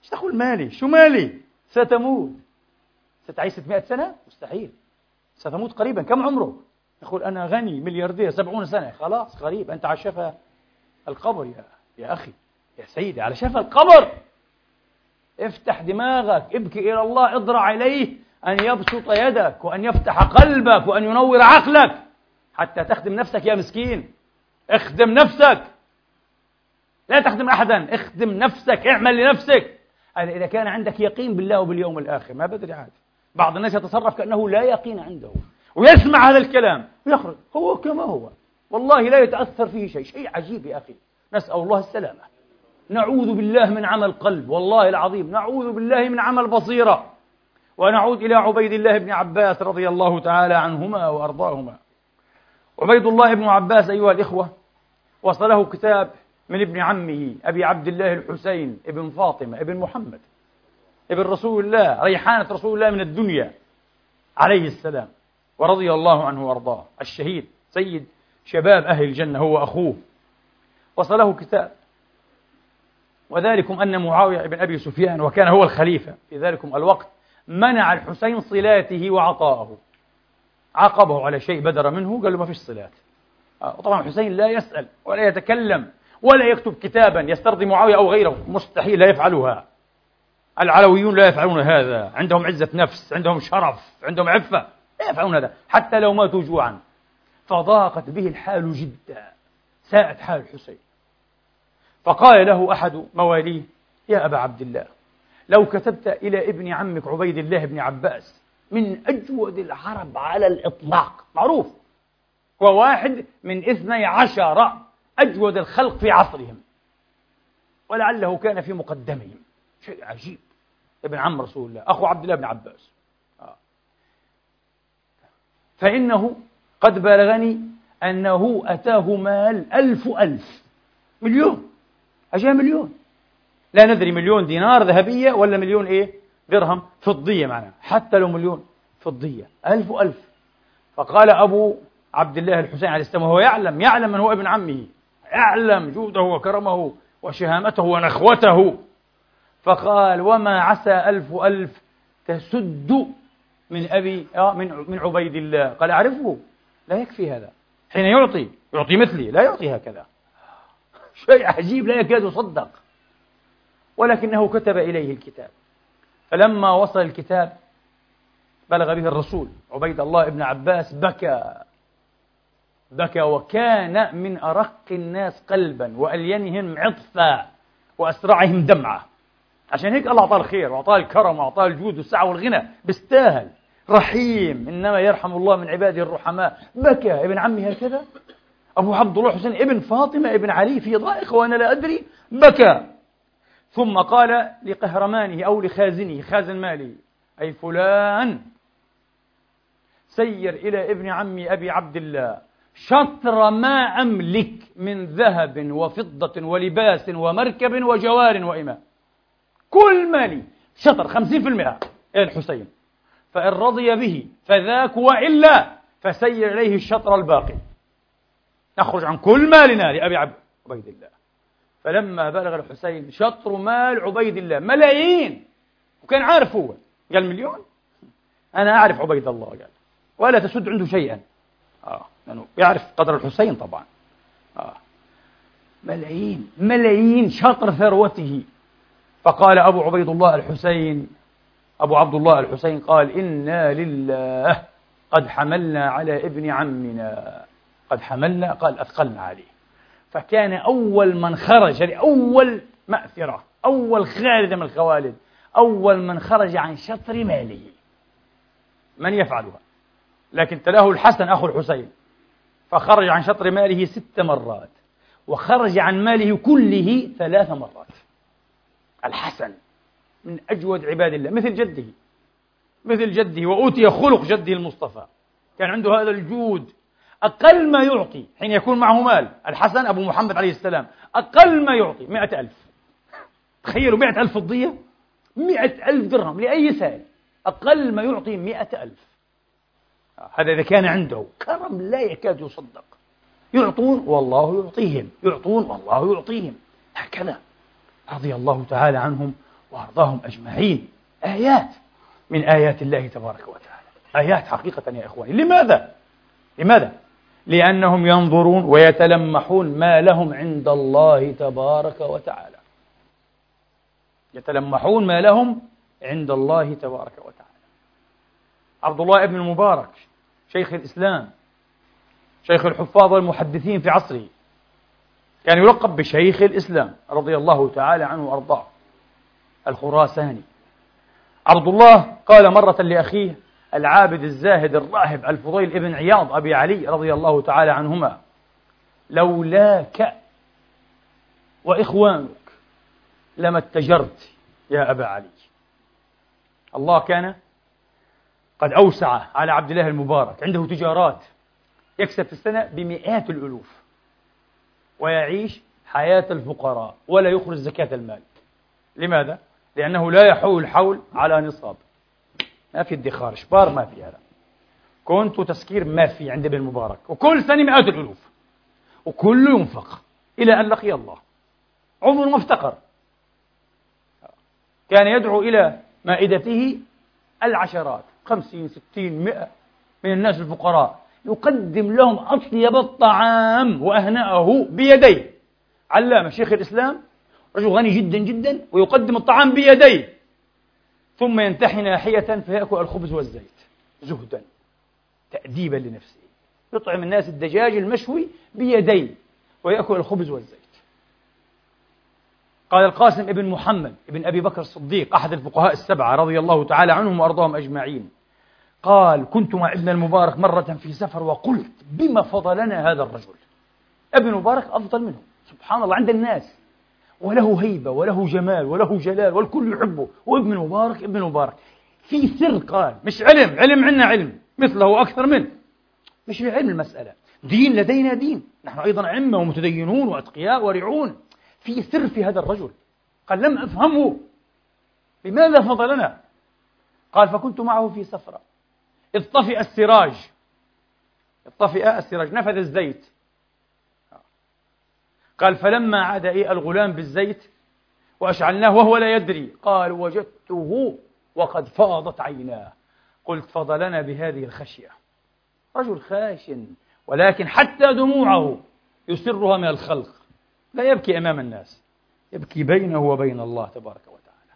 إيش تقول مالي؟ شو مالي؟ ستموت. ستعيش 600 سنة؟ مستحيل. ستموت قريبا. كم عمرك يقول أنا غني ملياردير سبعون سنة. خلاص قريب. أنت على شفا القبر يا, يا أخي يا سيدي على شفا القبر. افتح دماغك ابكي إلى الله اضرع إليه أن يبسط يدك وأن يفتح قلبك وأن ينور عقلك حتى تخدم نفسك يا مسكين. اخدم نفسك. لا تخدم أحدا. اخدم نفسك اعمل لنفسك. إذا كان عندك يقين بالله وباليوم الآخر ما بدري عاد. بعض الناس يتصرف كأنه لا يقين عنده. ويسمع هذا الكلام ويخرج هو كما هو. والله لا يتأثر فيه شيء. شيء عجيب يا أخي. نسأل الله السلامة. نعوذ بالله من عمل قلب والله العظيم. نعوذ بالله من عمل بصيرة. ونعود إلى عبيد الله بن عباس رضي الله تعالى عنهما وأرضاهما. عبيد الله بن عباس أيها الإخوة وصله كتاب من ابن عمه أبي عبد الله الحسين ابن فاطمة ابن محمد ابن رسول الله ريحانة رسول الله من الدنيا عليه السلام ورضي الله عنه وأرضاه. الشهيد سيد شباب أهل الجنة هو أخوه. وصله كتاب. وذلكم أن معاوية بن أبي سفيان وكان هو الخليفة. في ذلكم الوقت منع الحسين صلاته وعطاءه. عاقبه على شيء بدر منه قال له ما فيش صلات آه، وطبعا الحسين لا يسأل ولا يتكلم. ولا يكتب كتابا يسترضي معاوية أو غيره. مستحيل لا يفعلها. العلويون لا يفعلون هذا. عندهم عزة نفس عندهم شرف عندهم عفة. لا يفعلون هذا. حتى لو ماتوا جوعا. فضاقت به الحال جدا. ساءت حال الحسين. فقال له أحد مواليه يا أبا عبد الله لو كتبت إلى ابن عمك عبيد الله بن عباس من أجود العرب على الإطلاق. معروف. هو واحد من اثني عشر أجود الخلق في عصرهم. ولعله كان في مقدمهم. شيء عجيب. ابن عم رسول الله. أخو عبد الله بن عباس. آه. فإنه قد بلغني أنه أتاه مال ألف ألف مليون. أجاه مليون. لا ندري مليون دينار ذهبية ولا مليون إيه؟ درهم. فضية معنا. حتى لو مليون. فضية. ألف ألف فقال أبو عبد الله الحسين عليه السلام وهو يعلم يعلم من هو ابن عمه. يعلم جوده وكرمه وشهامته ونخوته. فقال وما عسى ألف ألف تسد من أبي آه من من عبيد الله. قال أعرفه لا يكفي هذا. حين يعطي يعطي مثلي لا يعطي هكذا. <laughs> شيء عجيب لا يكاد يصدق. ولكنه كتب إليه الكتاب. فلما وصل الكتاب بلغ به الرسول عبيد الله بن عباس بكى. بكى وكان من أرق الناس قلبا وألينهم عطفا وأسرعهم دمعة عشان هيك الله أعطاه الخير وأعطاه الكرم وأعطاه الجود والسعة والغنى. بيستاهل. رحيم. إنما يرحم الله من عباده الرحماء. بكى. ابن عمي هكذا. أبو عبد الله حسين ابن فاطمة ابن علي في ضائق وأنا لا أدري. بكى. ثم قال لقهرمانه أو لخازنه خازن ماله أي فلان سير إلى ابن عمي أبي عبد الله. شطر ما أملك من ذهب وفضة ولباس ومركب وجوار وإماء. كل مالي. شطر خمسين في المئة. إلى الحسين؟ فإن رضي به فذاك وإلا فسير إليه الشطر الباقي. نخرج عن كل مالنا لأبي عبيد الله. فلما بلغ الحسين شطر مال عبيد الله ملايين. وكان عارف هو. قال مليون؟ أنا أعرف عبيد الله قال. ولا تسد عنده شيئا. آه. لأنه يعرف قدر الحسين طبعا. آه. ملايين ملايين شطر ثروته. فقال أبو عبيد الله الحسين أبو عبد الله الحسين قال إنا لله قد حملنا على ابن عمنا. قد حملنا قال أثقلنا عليه. فكان أول من خرج يعني أول مأثرة أول خالد من الخوالد أول من خرج عن شطر ماله. من يفعلها؟ لكن تلاه الحسن أخو الحسين. فخرج عن شطر ماله ست مرات وخرج عن ماله كله ثلاث مرات. الحسن من أجود عباد الله مثل جده مثل جده وأوتي خلق جده المصطفى. كان عنده هذا الجود. أقل ما يعطي حين يكون معه مال. الحسن أبو محمد عليه السلام أقل ما يعطي مئة ألف. تخيلوا مئة ألف فضية؟ مئة ألف درهم لأي سائل. أقل ما يعطي مئة ألف. هذا إذا كان عنده كرم لا يكاد يصدق. يعطون والله يعطيهم يعطون والله يعطيهم. هكذا رضي الله تعالى عنهم وأرضاهم أجمعين. آيات من آيات الله تبارك وتعالى. آيات حقيقة يا إخواني. لماذا؟ لماذا؟ لأنهم ينظرون ويتلمحون ما لهم عند الله تبارك وتعالى. يتلمحون ما لهم عند الله تبارك وتعالى. عبد الله بن المبارك شيخ الإسلام شيخ الحفاظ والمحدثين في عصره. كان يلقب بشيخ الإسلام رضي الله تعالى عنه وأرضاه الخراساني. عبد الله قال مرة لأخيه العابد الزاهد الراهب الفضيل ابن عياض أبي علي رضي الله تعالى عنهما لولاك وإخوانك لما اتجرت يا أبا علي. الله كان قد أوسع على عبد الله المبارك. عنده تجارات. يكسب في السنة بمئات الألوف. ويعيش حياة الفقراء ولا يخرج زكاة المال. لماذا؟ لأنه لا يحول الحول على نصاب. ما في ادخار. شبار ما في هذا. كنت تسكير ما في عند ابن المبارك. وكل سنة مئات الألوف. وكله ينفق. إلى أن لقي الله. عمر ما افتقر كان يدعو إلى مائدته العشرات. خمسين ستين مئة من الناس الفقراء يقدم لهم أطيب الطعام وأهنأه بيديه. علامة شيخ الإسلام رجل غني جدا جدا ويقدم الطعام بيديه. ثم ينتحي ناحية فيأكل الخبز والزيت زهدا تأديبا لنفسه. يطعم الناس الدجاج المشوي بيديه ويأكل الخبز والزيت. قال القاسم ابن محمد ابن أبي بكر الصديق أحد الفقهاء السبعة رضي الله تعالى عنهم وأرضاهم أجمعين. قال كنت مع ابن المبارك مرة في سفر وقلت بما فضلنا هذا الرجل؟ ابن المبارك أفضل منه سبحان الله عند الناس. وله هيبة وله جمال وله جلال والكل يحبه. وابن المبارك ابن المبارك في سر قال مش علم علم عندنا علم مثله أكثر منه. مش علم المسألة. دين لدينا دين. نحن أيضا أئمة ومتدينون وأتقياء ورعون. في سر في هذا الرجل. قال لم أفهمه. لماذا فضلنا؟ قال فكنت معه في سفرة. إذ طفئ السراج. طفئ السراج. نفذ الزيت. قال فلما عاد إيه الغلام بالزيت وأشعلناه وهو لا يدري قال وجدته وقد فاضت عيناه. قلت فضلنا بهذه الخشية. رجل خاشن ولكن حتى دموعه يسرها من الخلق. لا يبكي أمام الناس. يبكي بينه وبين الله تبارك وتعالى.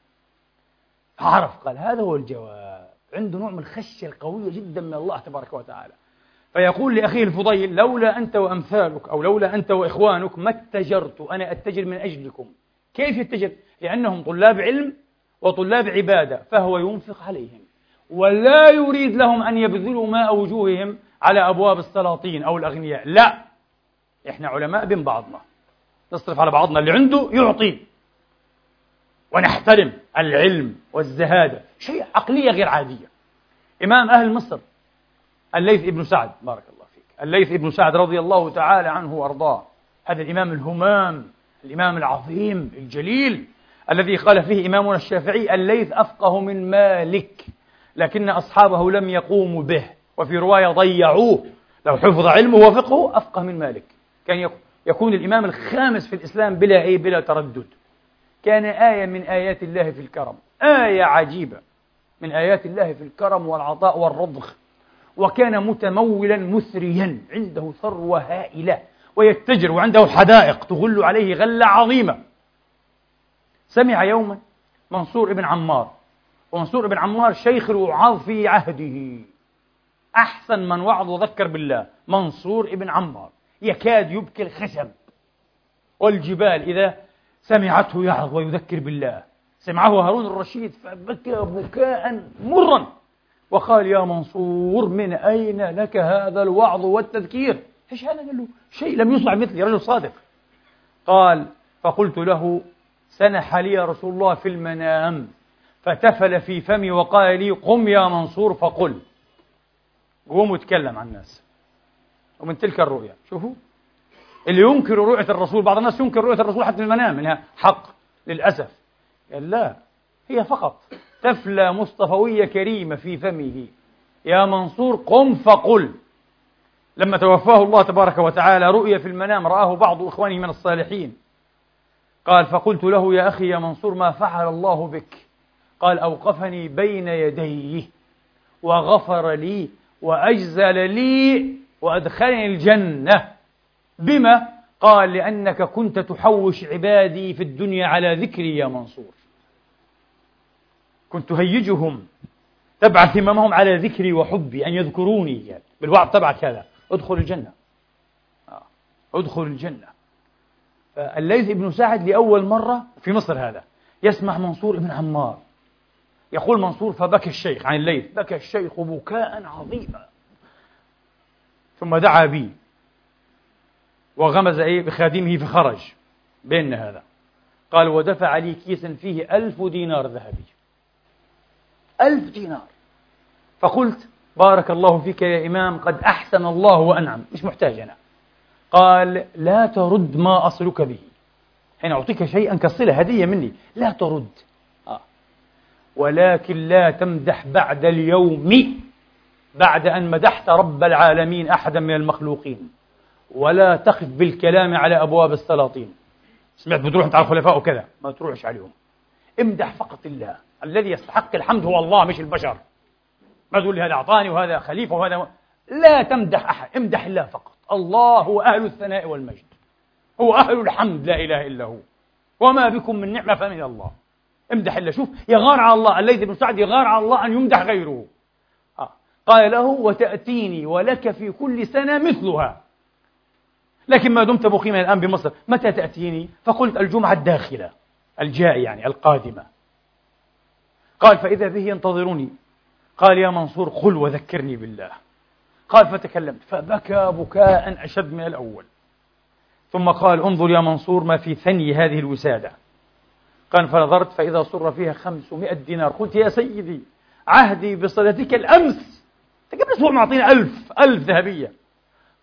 فعرف قال هذا هو الجواب. عنده نوع من الخشية القوية جدا من الله تبارك وتعالى. فيقول لأخيه الفضيل لولا أنت وأمثالك أو لولا أنت وإخوانك ما اتجرت أنا أتجر من أجلكم. كيف يتجر؟ لأنهم طلاب علم وطلاب عبادة فهو ينفق عليهم. ولا يريد لهم أن يبذلوا ماء وجوههم على أبواب السلاطين أو الأغنياء. لا إحنا علماء بين بعضنا. نصرف على بعضنا اللي عنده يعطي. ونحترم العلم والزهادة. شيء عقلية غير عادية. إمام أهل مصر الليث ابن سعد بارك الله فيك. الليث ابن سعد رضي الله تعالى عنه وأرضاه. هذا الإمام الهمام الإمام العظيم الجليل الذي قال فيه إمامنا الشافعي الليث أفقه من مالك لكن أصحابه لم يقوموا به. وفي رواية ضيعوه. لو حفظ علمه وفقهه أفقه من مالك. كان يكون الإمام الخامس في الإسلام بلا أي بلا تردد. كان آية من آيات الله في الكرم. آية عجيبة من آيات الله في الكرم والعطاء والرضخ. وكان متمولا مثريا عنده ثروة هائلة ويتجر وعنده حدائق تغل عليه غلة عظيمة. سمع يوما منصور بن عمار. ومنصور بن عمار شيخ الوعاظ في عهده. أحسن من وعظ وذكر بالله. منصور بن عمار. يكاد يبكي الخشب والجبال إذا سمعته يعظ ويذكر بالله. سمعه هارون الرشيد فبكى بكاء مرا وقال يا منصور من أين لك هذا الوعظ والتذكير؟ إيش هذا؟ قال له شيء لم يصنع مثلي رجل صادق. قال فقلت له سنح لي رسول الله في المنام فتفل في فمي وقال لي قم يا منصور فقل. قوم وتكلم عن الناس. ومن تلك الرؤيا. شوفوا. اللي ينكر رؤية الرسول بعض الناس ينكر رؤية الرسول حتى المنام إنها حق للأسف. قال لا هي فقط تفلى مصطفوية كريمة في فمه. يا منصور قم فقل. لما توفاه الله تبارك وتعالى رؤيا في المنام رآه بعض إخوانه من الصالحين. قال فقلت له يا أخي يا منصور ما فعل الله بك؟ قال أوقفني بين يديه وغفر لي وأجزل لي وأدخلني الجنة. بما؟ قال لأنك كنت تحوش عبادي في الدنيا على ذكري يا منصور. كنت هيجهم تبعث هممهم على ذكري وحبي أن يذكروني. يعني بالوعد تبعك هذا. ادخل الجنة. آه. ادخل الجنة. فالليث بن سعد لأول مرة في مصر هذا. يسمع منصور بن عمار. يقول منصور فبكى الشيخ عن الليث. بكى الشيخ بكاء عظيما. ثم دعا بي وغمز إيه بخادمه فخرج. بيننا هذا. قال ودفع لي كيسا فيه ألف دينار ذهبي. ألف دينار. فقلت بارك الله فيك يا إمام قد أحسن الله وأنعم. مش محتاج أنا؟ قال لا ترد ما أصلك به. حين أعطيك شيئا كالصلة هدية مني. لا ترد. آه. ولكن لا تمدح بعد اليوم. بعد أن مدحت رب العالمين أحدا من المخلوقين. ولا تقف بالكلام على أبواب السلاطين. سمعت بتروح على الخلفاء وكذا. ما تروحش عليهم. امدح فقط الله. الذي يستحق الحمد هو الله مش البشر. ما تقول لي هذا أعطاني وهذا خليفة وهذا لا تمدح أحد. امدح الله فقط. الله هو أهل الثناء والمجد. هو أهل الحمد لا إله إلا هو. وما بكم من نعمة فمن الله. امدح الله. شوف يغار على الله. الليث بن سعد يغار على الله أن يمدح غيره. قال له وتأتيني ولك في كل سنة مثلها. لكن ما دمت مقيما الآن بمصر متى تأتيني؟ فقلت الجمعة الداخلة الجاء يعني القادمة. قال فإذا به ينتظرني قال يا منصور قل وذكرني بالله. قال فتكلمت فبكى بكاء أشد من الأول. ثم قال انظر يا منصور ما في ثني هذه الوسادة. قال فنظرت فإذا صر فيها خمسمائة دينار قلت يا سيدي عهدي بصلتك الأمس. قبل أسبوع معطينا ألف ألف ذهبية.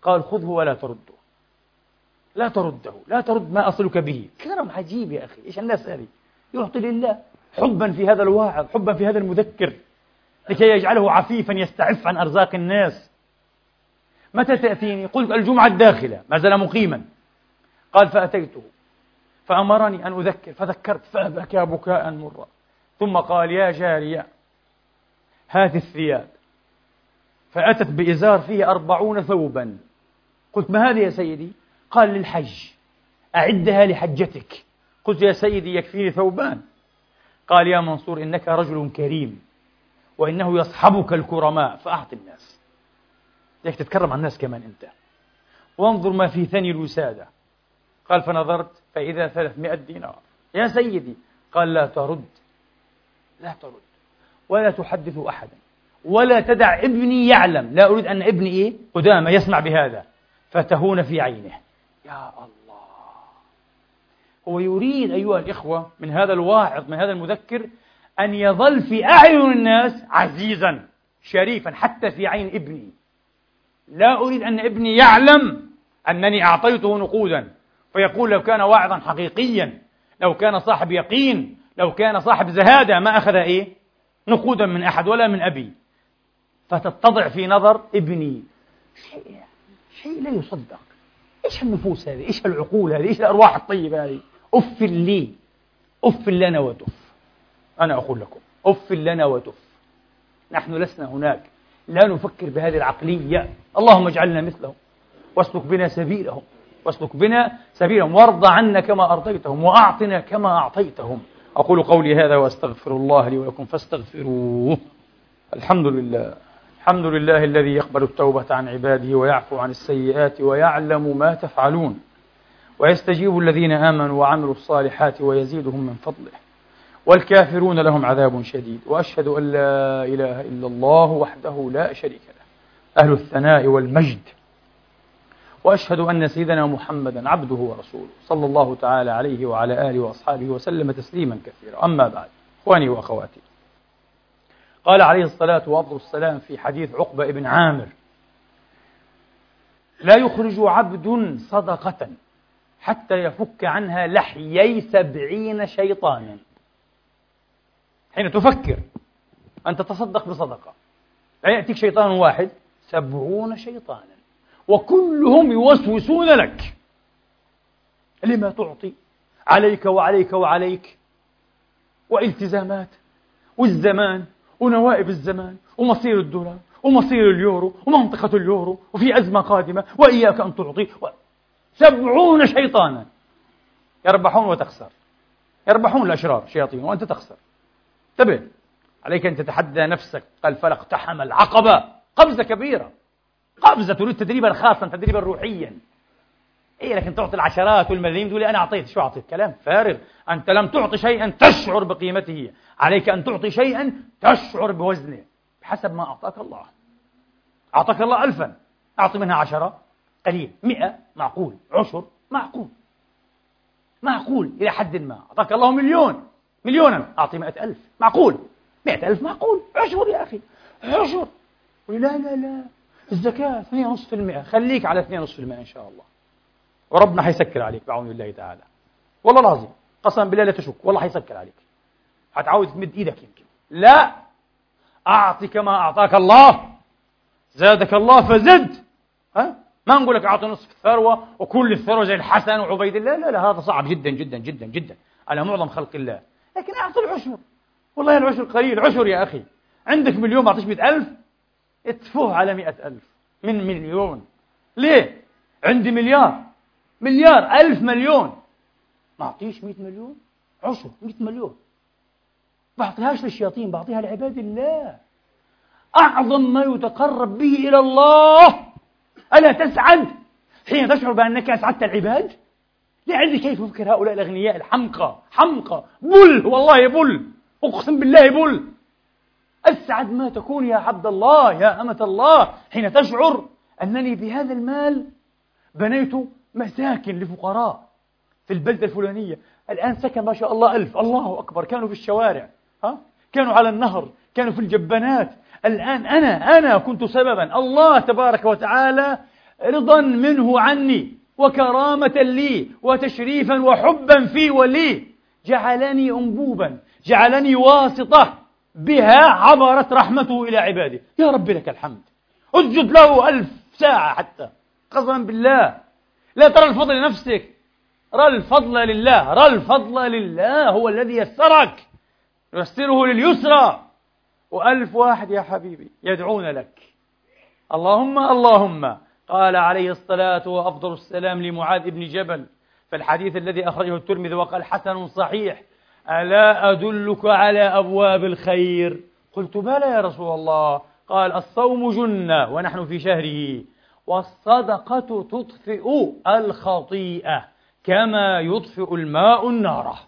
قال خذه ولا ترده. لا ترده لا ترد ما أصلك به. كرم عجيب يا أخي إيش الناس هذه؟ يعطي لله حبا في هذا الواعظ حبا في هذا المذكر لكي يجعله عفيفا يستعف عن أرزاق الناس. متى تأتيني؟ قلت الجمعة الداخلة ما زال مقيما. قال فأتيته. فأمرني أن أذكر فذكرت فبكى بكاء مرا ثم قال يا جارية هات الثياب. فأتت بإزار فيه أربعون ثوبا. قلت ما هذه يا سيدي؟ قال للحج. أعدها لحجتك. قلت يا سيدي يكفيني ثوبان. قال يا منصور إنك رجل كريم وإنه يصحبك الكرماء. فأعط الناس. ليش تتكرم على الناس كمان أنت. وانظر ما في ثني الوسادة. قال فنظرت فإذا ثلاثمائة دينار. يا سيدي. قال لا ترد. لا ترد. ولا تحدث أحدا. ولا تدع ابني يعلم. لا أريد أن ابني إيه؟ قدامى يسمع بهذا. فتهون في عينه. يا الله. هو يريد أيها الإخوة من هذا الواعظ من هذا المذكر أن يظل في أعين الناس عزيزا شريفا حتى في عين ابني. لا أريد أن ابني يعلم أنني أعطيته نقودا. فيقول لو كان واعظا حقيقيا لو كان صاحب يقين لو كان صاحب زهادة ما أخذ إيه؟ نقودا من أحد ولا من أبي. فتتضع في نظر ابني. شيء, شيء لا يصدق. إيش النفوس هذه؟ إيش العقول هذه؟ إيش الأرواح الطيبة هذه؟ أف لي. أف لنا وتف. أنا أقول لكم أف لنا وتف. نحن لسنا هناك. لا نفكر بهذه العقلية. اللهم اجعلنا مثلهم. واسلك بنا سبيلهم. واسلك بنا سبيلهم. وارض عنا كما أرضيتهم. وأعطنا كما أعطيتهم. أقول قولي هذا وأستغفر الله لي ولكم فاستغفروه. الحمد لله. الحمد لله الذي يقبل التوبة عن عباده ويعفو عن السيئات ويعلم ما تفعلون ويستجيب الذين آمنوا وعملوا الصالحات ويزيدهم من فضله والكافرون لهم عذاب شديد وأشهد أن لا إله إلا الله وحده لا شريك له أهل الثناء والمجد وأشهد أن سيدنا محمدا عبده ورسوله صلى الله تعالى عليه وعلى آله وأصحابه وسلم تسليما كثيرا. أما بعد إخواني وأخواتي قال عليه الصلاة والسلام في حديث عقبة بن عامر لا يخرج عبد صدقة حتى يفك عنها لحيي سبعين شيطانا. حين تفكر أن تتصدق بصدقة يأتيك شيطان واحد سبعون شيطانا وكلهم يوسوسون لك. لما تعطي؟ عليك وعليك وعليك. والتزامات والزمان. ونوائب الزمان ومصير الدولار ومصير اليورو ومنطقة اليورو وفي أزمة قادمة وإياك أن تعطي. و... سبعون شيطانا. يربحون وتخسر. يربحون الأشرار شياطين وأنت تخسر. انتبه. عليك أن تتحدى نفسك. قال فلاقتحم العقبة قفزة كبيرة. قفزة تريد تدريبا خاصا تدريبا روحيا. إيه لكن تعطي العشرات والملايين تقول أنا أعطيت شو أعطيت؟ كلام فارغ. أنت لم تعطي شيئا تشعر بقيمته. عليك أن تعطي شيئا تشعر بوزنه. بحسب ما أعطاك الله. أعطاك الله ألفا. أعطي منها عشرة. قليل. مئة. معقول. عشر. معقول. معقول. إلى حد ما. أعطاك الله مليون. مليونا. أعطي مئة ألف. معقول. مئة ألف معقول. عشر يا أخي. عشر. لا لا لا. الزكاة 2.5% خليك على 2.5% إن شاء الله. وربنا حيسكر عليك بعون الله تعالى. والله العظيم قسما بالله لا تشك والله حيسكر عليك. حتعود تمد إيدك يمكن. لا اعطي كما أعطاك الله زادك الله فزد. ها؟ ما نقول لك اعطي نصف الثروة وكل الثروة زي الحسن وعبيد الله. لا لا هذا صعب جدا جدا جدا جدا. على معظم خلق الله. لكن اعطي العشر. والله العشر قليل. عشر يا أخي. عندك مليون ما اعطيش مئة ألف؟ اتفوه على مئة ألف. من مليون. ليه؟ عندي مليار. مليار ألف مليون. ما أعطيش مئة مليون عشر مئة مليون. بعطيهاش للشياطين بعطيها لعباد الله. أعظم ما يتقرب به إلى الله. ألا تسعد؟ حين تشعر بأنك أسعدت العباد؟ لعلي كيف يفكر هؤلاء الأغنياء؟ الحمقى حمقى بل والله بل أقسم بالله بل. أسعد ما تكون يا عبد الله يا أمة الله حين تشعر أنني بهذا المال بنيت مساكن لفقراء في البلدة الفلانية. الآن سكن ما شاء الله ألف. الله أكبر. كانوا في الشوارع ها؟ كانوا على النهر كانوا في الجبانات. الآن أنا أنا كنت سببا. الله تبارك وتعالى رضا منه عني وكرامة لي وتشريفا وحبا في ولي. جعلني أنبوبا. جعلني واسطة بها عبرت رحمته إلى عباده يا رب لك الحمد. أسجد له ألف ساعة حتى. قسما بالله. لا ترى الفضل لنفسك. رى الفضل لله رى الفضل لله هو الذي يسرك. يسره لليسرى. وألف واحد يا حبيبي يدعون لك. اللهم اللهم. قال عليه الصلاة وأفضل السلام لمعاذ بن جبل. في الحديث الذي أخرجه الترمذي وقال حسن صحيح. ألا أدلك على أبواب الخير؟ قلت بلى يا رسول الله. قال الصوم جنة ونحن في شهره. والصدقة تطفئ الخطيئة كما يطفئ الماء النار.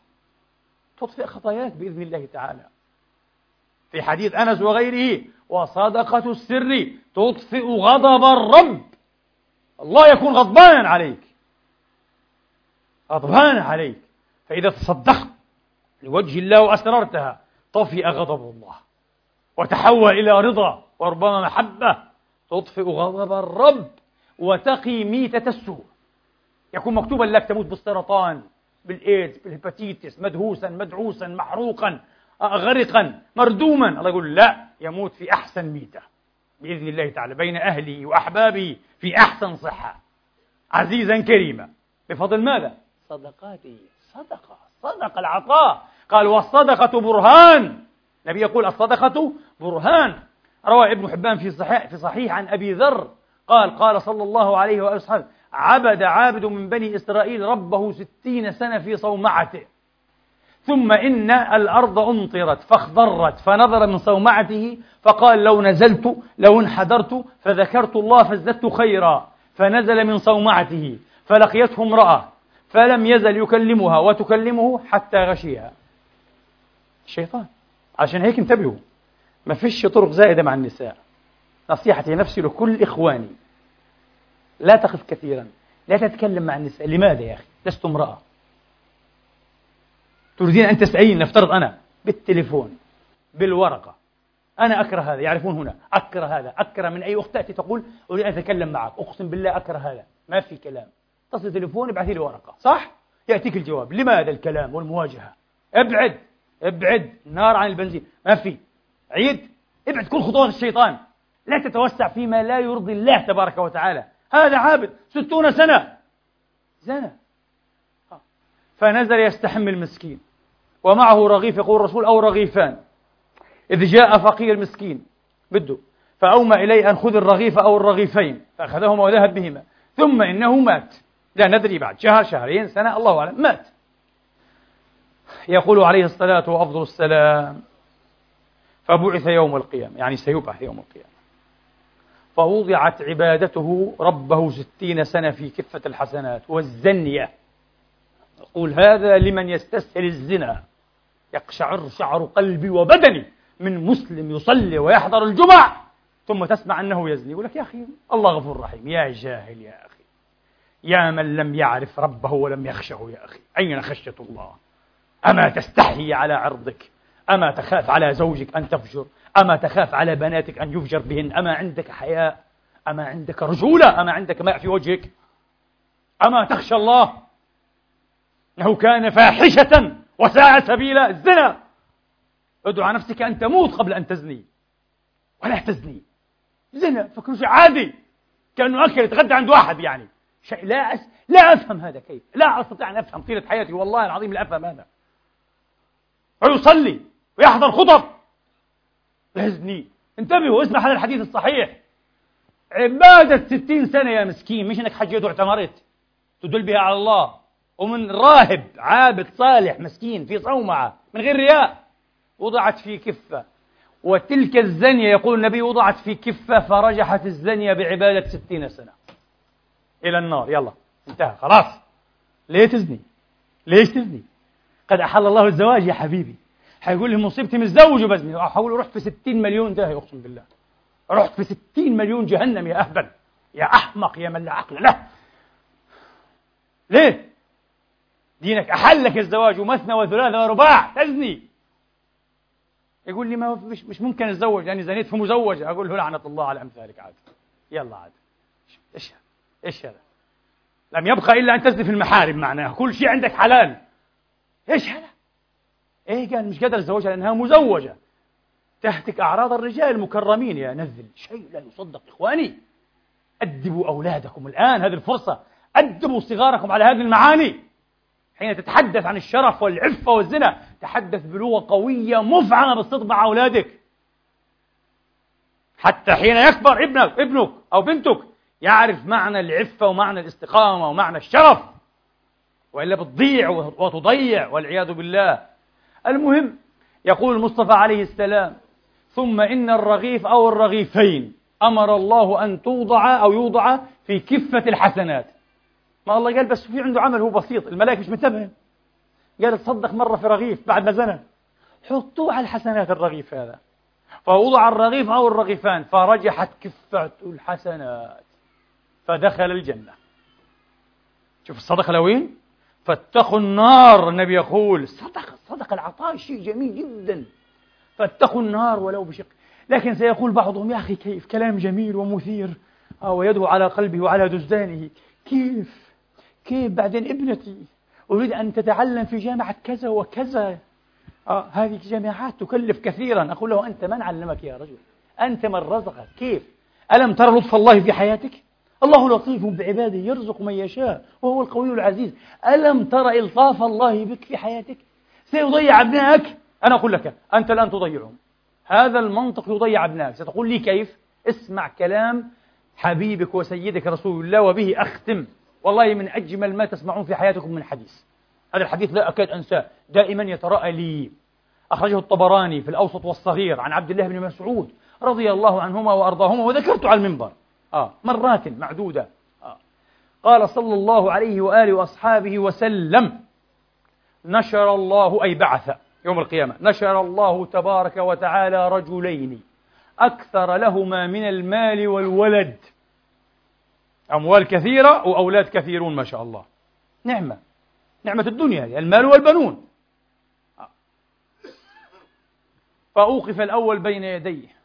تطفئ خطاياك بإذن الله تعالى. في حديث أنس وغيره وصدقة السر تطفئ غضب الرب. الله يكون غضبان عليك. غضبان عليك. فإذا تصدقت لوجه الله وأسررتها طفئ غضب الله. وتحول إلى رضا وربما محبة. تطفئ غضب الرب وتقي ميتة السوء. يكون مكتوبا لك تموت بالسرطان بالإيدز بالهيباتيتس مدهوسا مدعوسا محروقا غرقا مردوما. الله يقول لا يموت في أحسن ميتة. بإذن الله تعالى بين أهله وأحبابه في أحسن صحة. عزيزا كريما بفضل ماذا؟ صدقاته صدقة صدق العطاء. قال والصدقة برهان. النبي يقول الصدقة برهان. روى ابن حبان في صحيح في صحيح عن أبي ذر قال قال صلى الله عليه وآله عبد عابد من بني إسرائيل ربه ستين سنة في صومعته. ثم إن الأرض أمطرت فاخضرت فنظر من صومعته فقال لو نزلت لو انحدرت فذكرت الله فازددت خيرا. فنزل من صومعته فلقيته امرأة فلم يزل يكلمها وتكلمه حتى غشيها. الشيطان عشان هيك انتبهوا. ما فيش طرق زائدة مع النساء. نصيحتي نفسي لكل إخواني لا تخف كثيرا لا تتكلم مع النساء. لماذا يا أخي؟ لست امرأة. تريدين أن تسألين نفترض أنا بالتليفون بالورقة. أنا أكره هذا يعرفون هنا. أكره هذا أكره من أي أخت تأتي تقول أريد أن أتكلم معك. أقسم بالله أكره هذا. ما في كلام. تصل تليفون ابعثي لي ورقة. صح؟ يأتيك الجواب. لماذا الكلام والمواجهة؟ ابعد ابعد. نار عن البنزين. ما في. عيد. ابعد كل خطوات الشيطان لا تتوسع فيما لا يرضي الله تبارك وتعالى. هذا عابد. ستون سنة. زنا فنزل يستحم المسكين. ومعه رغيف يقول الرسول أو رغيفان. إذ جاء فقير مسكين بده. فأومى إليه أن خذ الرغيف أو الرغيفين. فأخذهما وذهب بهما. ثم إنه مات. لا ندري بعد. شهر شهرين سنة. الله أعلم. مات. يقول عليه الصلاة وأفضل السلام فبعث يوم القيامة يعني سيبعث يوم القيامة. فوضعت عبادته ربه ستين سنة في كفة الحسنات والزنية. يقول هذا لمن يستسهل الزنا يقشعر شعر قلبي وبدني من مسلم يصلي ويحضر الجمع ثم تسمع أنه يزني. يقول لك يا أخي الله غفور رحيم يا جاهل يا أخي يا من لم يعرف ربه ولم يخشه يا أخي أين خشية الله؟ أما تستحي على عرضك؟ أما تخاف على زوجك أن تفجر؟ أما تخاف على بناتك أن يفجر بهن؟ أما عندك حياء أما عندك رجولة؟ أما عندك ماء في وجهك؟ أما تخشى الله؟ إنه كان فاحشة وساء سبيلا الزنا. ادعى نفسك أن تموت قبل أن تزني. ولا تزني. زنا فكر شيء عادي. كأنه أكل يتغدى عند واحد يعني. شيء لا أس... لا أفهم هذا كيف. لا أستطيع أن أفهم طيلة حياتي. والله العظيم لا أفهم هذا. ويصلي ويحضر خطب. يزني انتبهوا اسمع هذا الحديث الصحيح. عبادة ستين سنة يا مسكين مش إنك حجيت واعتمرت. تدل بها على الله. ومن راهب عابد صالح مسكين في صومعة من غير رياء وضعت في كفة. وتلك الزنية يقول النبي وضعت في كفة فرجحت الزنية بعبادة ستين سنة. إلى النار. يلا انتهى. خلاص. ليه تزني؟ ليش تزني؟ قد أحل الله الزواج يا حبيبي. حيقول لي مصيبتي متزوج وبزني حقول رحت في ستين مليون داهية أقسم بالله. رحت في ستين مليون جهنم يا أهبل. يا أحمق يا من لا عقل له. ليه؟ دينك أحل لك الزواج ومثنى وثلاثة ورباع تزني. يقول لي ما مش, مش ممكن أتزوج لأني زنيت في مزوجة. أقول له لعنة الله على أمثالك عاد. يلا عاد. إيش إيش هذا؟ لم يبقى إلا أن تزني في المحارم معناها. كل شيء عندك حلال. إيش هذا؟ إيه قال مش قادر اتزوجها لأنها مزوجة. تهتك أعراض الرجال المكرمين يا نذل شيء لا يصدق إخواني. أدبوا أولادكم الآن هذه الفرصة. أدبوا صغاركم على هذه المعاني. حين تتحدث عن الشرف والعفة والزنا تحدث بلغة قوية مفعمة بالصدق مع أولادك. حتى حين يكبر ابنك ابنك أو بنتك يعرف معنى العفة ومعنى الاستقامة ومعنى الشرف. وإلا بتضيع وتضيع والعياذ بالله. المهم يقول المصطفى عليه السلام ثم إن الرغيف أو الرغيفين أمر الله أن توضع أو يوضع في كفة الحسنات. ما الله قال بس في عنده عمل هو بسيط الملائكة مش منتبه قال تصدق مرة في رغيف بعد ما زنى. حطوه على الحسنات الرغيف هذا. فوضع الرغيف أو الرغيفان فرجحت كفة الحسنات فدخل الجنة. شوف الصدقة لوين؟ فاتقوا النار النبي يقول. صدق صدق العطاء شيء جميل جدا. فاتقوا النار ولو بشق. لكن سيقول بعضهم يا أخي كيف؟ كلام جميل ومثير. آه ويدعو على قلبه وعلى دزدانه. كيف؟ كيف بعدين ابنتي؟ أريد أن تتعلم في جامعة كذا وكذا. آه هذه جامعات تكلف كثيرا. أقول له أنت من علمك يا رجل؟ أنت من رزقك. كيف؟ ألم ترى لطف الله في حياتك؟ الله لطيف بعباده يرزق من يشاء وهو القوي العزيز. ألم ترى إلطاف الله بك في حياتك؟ سيضيع أبنائك. أنا أقول لك أنت الآن تضيعهم. هذا المنطق يضيع أبنائك. ستقول لي كيف؟ اسمع كلام حبيبك وسيدك رسول الله وبه أختم. والله من أجمل ما تسمعون في حياتكم من حديث. هذا الحديث لا أكاد أنساه. دائما يتراءى لي. أخرجه الطبراني في الأوسط والصغير عن عبد الله بن مسعود رضي الله عنهما وأرضاهما وذكرته على المنبر. آه مرات معدودة. آه. قال صلى الله عليه وآله وأصحابه وسلم نشر الله أي بعث يوم القيامة نشر الله تبارك وتعالى رجلين أكثر لهما من المال والولد. أموال كثيرة وأولاد كثيرون ما شاء الله. نعمة. نعمة الدنيا المال والبنون. فأوقف الأول بين يديه.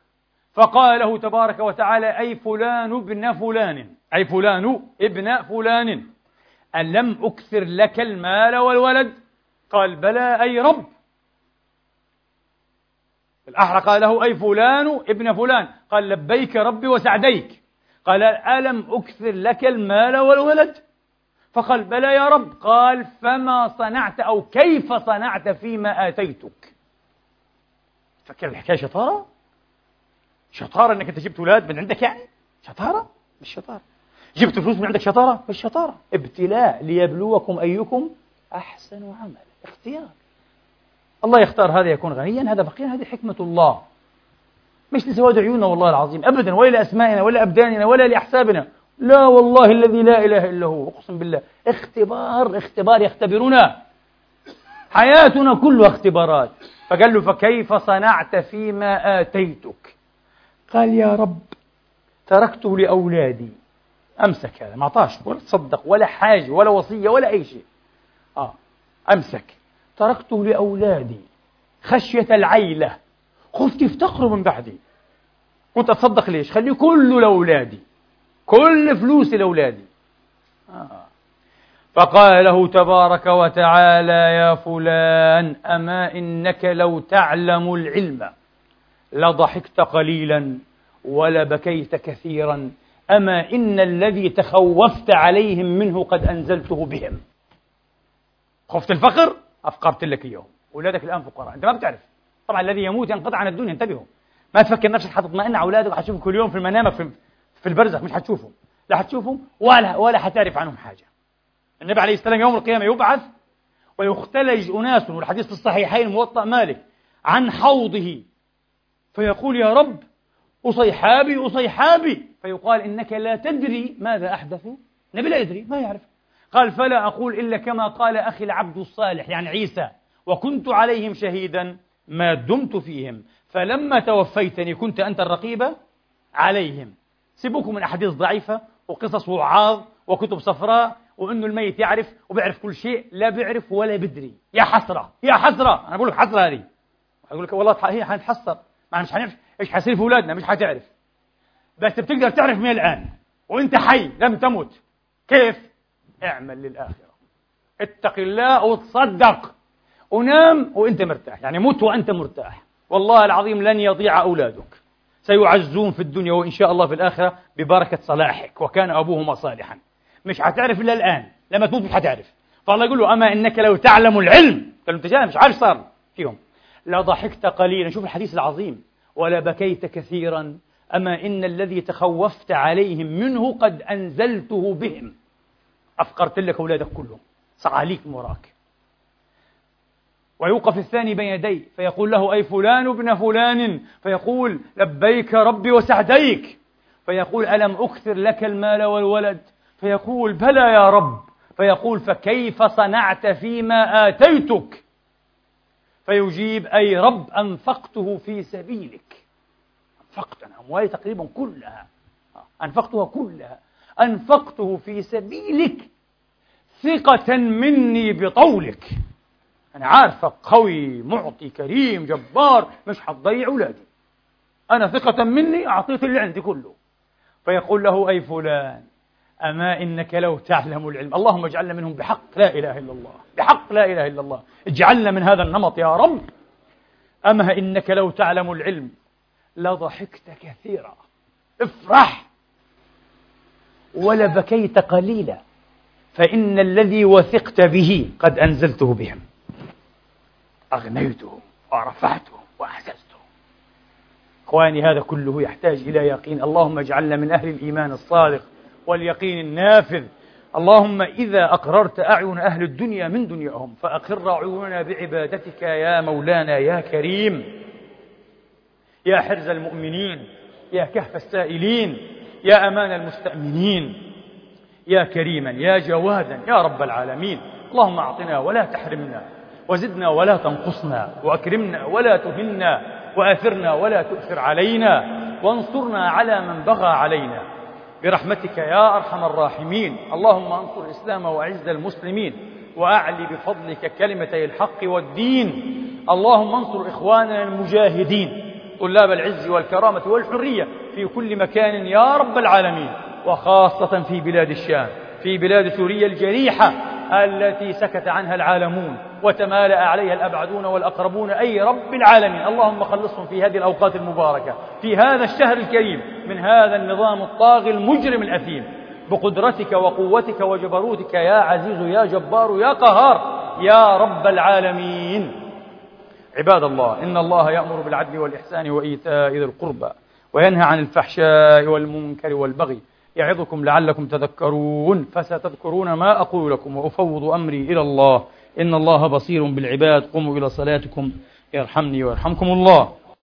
فقال له تبارك وتعالى أي فلان ابن فلان؟ أي فلان ابن فلان. ألم أكثر لك المال والولد؟ قال بلى أي رب. الأحرى قال له أي فلان ابن فلان؟ قال لبيك ربي وسعديك. قال ألم أكثر لك المال والولد؟ فقال بلى يا رب. قال فما صنعت أو كيف صنعت فيما آتيتك؟ فكر الحكاية شطارة؟ شطارة أنك أنت جبت أولاد من عندك يعني؟ شطارة؟ مش شطارة. جبت فلوس من عندك شطارة؟ مش شطارة. ابتلاء ليبلوكم أيكم أحسن عملا. اختيار. الله يختار هذا يكون غنيا هذا فقيرا هذه حكمة الله. مش لسواد عيوننا والله العظيم أبدا ولا لأسمائنا ولا أبداننا ولا لأحسابنا. لا والله الذي لا إله إلا هو أقسم بالله. اختبار اختبار يختبرنا. حياتنا كلها اختبارات. فقال له فكيف صنعت فيما آتيتك؟ قال يا رب تركته لأولادي. أمسك هذا ما أعطاش ولا تصدق ولا حاجة ولا وصية ولا أي شيء. آه أمسك. تركته لأولادي. خشية العيلة. خفت يفتقروا من بعدي؟ كنت أتصدق ليش؟ خليه كله لأولادي. كل فلوسي لأولادي. آه. فقال له تبارك وتعالى يا فلان أما إنك لو تعلم العلم؟ لضحكت قليلا ولبكيت كثيرا. أما إن الذي تخوفت عليهم منه قد أنزلته بهم. خفت الفقر أفقرت لك اليوم. أولادك الآن فقراء. أنت ما بتعرف. طبعا الذي يموت ينقطع عن الدنيا. انتبهوا. ما تفكر نفسك حتطمئن على أولادك وحتشوفهم كل يوم في منامك في, في البرزخ. مش حتشوفهم. لا حتشوفهم ولا ولا حتعرف عنهم حاجة. النبي عليه السلام يوم القيامة يبعث ويختلج أناس والحديث في الصحيحين موطأ مالك عن حوضه. فيقول يا رب أصيحابي أصيحابي. فيقال إنك لا تدري ماذا أحدثوا النبي لا يدري ما يعرف. قال فلا أقول إلا كما قال أخي العبد الصالح يعني عيسى. وكنت عليهم شهيدا ما دمت فيهم. فلما توفيتني كنت أنت الرقيب عليهم. سيبوكم من أحاديث ضعيفة وقصص وعاظ وكتب صفراء وانه الميت يعرف وبيعرف كل شيء لا بيعرف ولا بدري. يا حسرة يا حسرة. أنا بقول لك حسرة هذه. أقول لك والله هي حنتحسر ما مش حنعرف إيش حيصير في اولادنا مش حتعرف. بس بتقدر تعرف من الآن وأنت حي لم تمت كيف؟ اعمل للآخرة. اتق الله وتصدق. ونام وأنت مرتاح. يعني مت وأنت مرتاح. والله العظيم لن يضيع أولادك. سيعزون في الدنيا وإن شاء الله في الآخرة ببركة صلاحك. وكان أبوهما صالحا. مش هتعرف إلا الآن. لما تموت مش هتعرف فالله يقول له أما إنك لو تعلم العلم. قال أنت مش عارف صار. فيهم. لضحكت قليلا. شوف الحديث العظيم. ولا بكيت كثيرا. أما إن الذي تخوفت عليهم منه قد أنزلته بهم. أفقرت لك أولادك كلهم. صعاليك وراك. ويوقف الثاني بين يديه فيقول له أي فلان ابن فلان؟ فيقول لبيك ربي وسعديك. فيقول ألم أكثر لك المال والولد؟ فيقول بلى يا رب. فيقول فكيف صنعت فيما آتيتك؟ فيجيب أي رب أنفقته في سبيلك. أنفقت أنا أموالي تقريبا كلها. أنفقتها كلها. أنفقته في سبيلك. ثقة مني بطولك. أنا عارفك قوي معطي كريم جبار مش حتضيع أولادي. أنا ثقة مني أعطيت اللي عندي كله. فيقول له أي فلان أما إنك لو تعلم العلم. اللهم اجعلنا منهم بحق. لا إله إلا الله. بحق لا إله إلا الله. اجعلنا من هذا النمط يا رب. أما إنك لو تعلم العلم لضحكت كثيرا. افرح. ولبكيت قليلا. فإن الذي وثقت به قد أنزلته بهم. أغنيتهم ورفعتهم وأعززتهم إخواني هذا كله يحتاج إلى يقين. اللهم اجعلنا من أهل الإيمان الصادق. واليقين النافذ. اللهم إذا أقررت أعين أهل الدنيا من دنياهم فأقر عيوننا بعبادتك يا مولانا يا كريم. يا حرز المؤمنين يا كهف السائلين يا أمان المستأمنين يا كريما يا جوادا يا رب العالمين. اللهم أعطنا ولا تحرمنا وزدنا ولا تنقصنا وأكرمنا ولا تهنا وآثرنا ولا تؤثر علينا وانصرنا على من بغى علينا. برحمتك يا أرحم الراحمين. اللهم انصر الإسلام وأعز المسلمين وأعلي بفضلك كلمتي الحق والدين. اللهم انصر إخواننا المجاهدين طلاب العز والكرامة والحرية في كل مكان يا رب العالمين وخاصة في بلاد الشام في بلاد سوريا الجريحة التي سكت عنها العالمون. وتمالأ عليها الأبعدون والأقربون أي رب العالمين. اللهم خلصهم في هذه الأوقات المباركة في هذا الشهر الكريم من هذا النظام الطاغي المجرم الأثيم. بقدرتك وقوتك وجبروتك يا عزيز يا جبار يا قهار يا رب العالمين. عباد الله إن الله يأمر بالعدل والإحسان وإيتاء ذي القربى وينهى عن الفحشاء والمنكر والبغي. يعظكم لعلكم تذكرون فستذكرون ما أقول لكم وأفوض أمري إلى الله. إن الله بصير بالعباد. قوموا إلى صلاتكم. يرحمني ويرحمكم الله.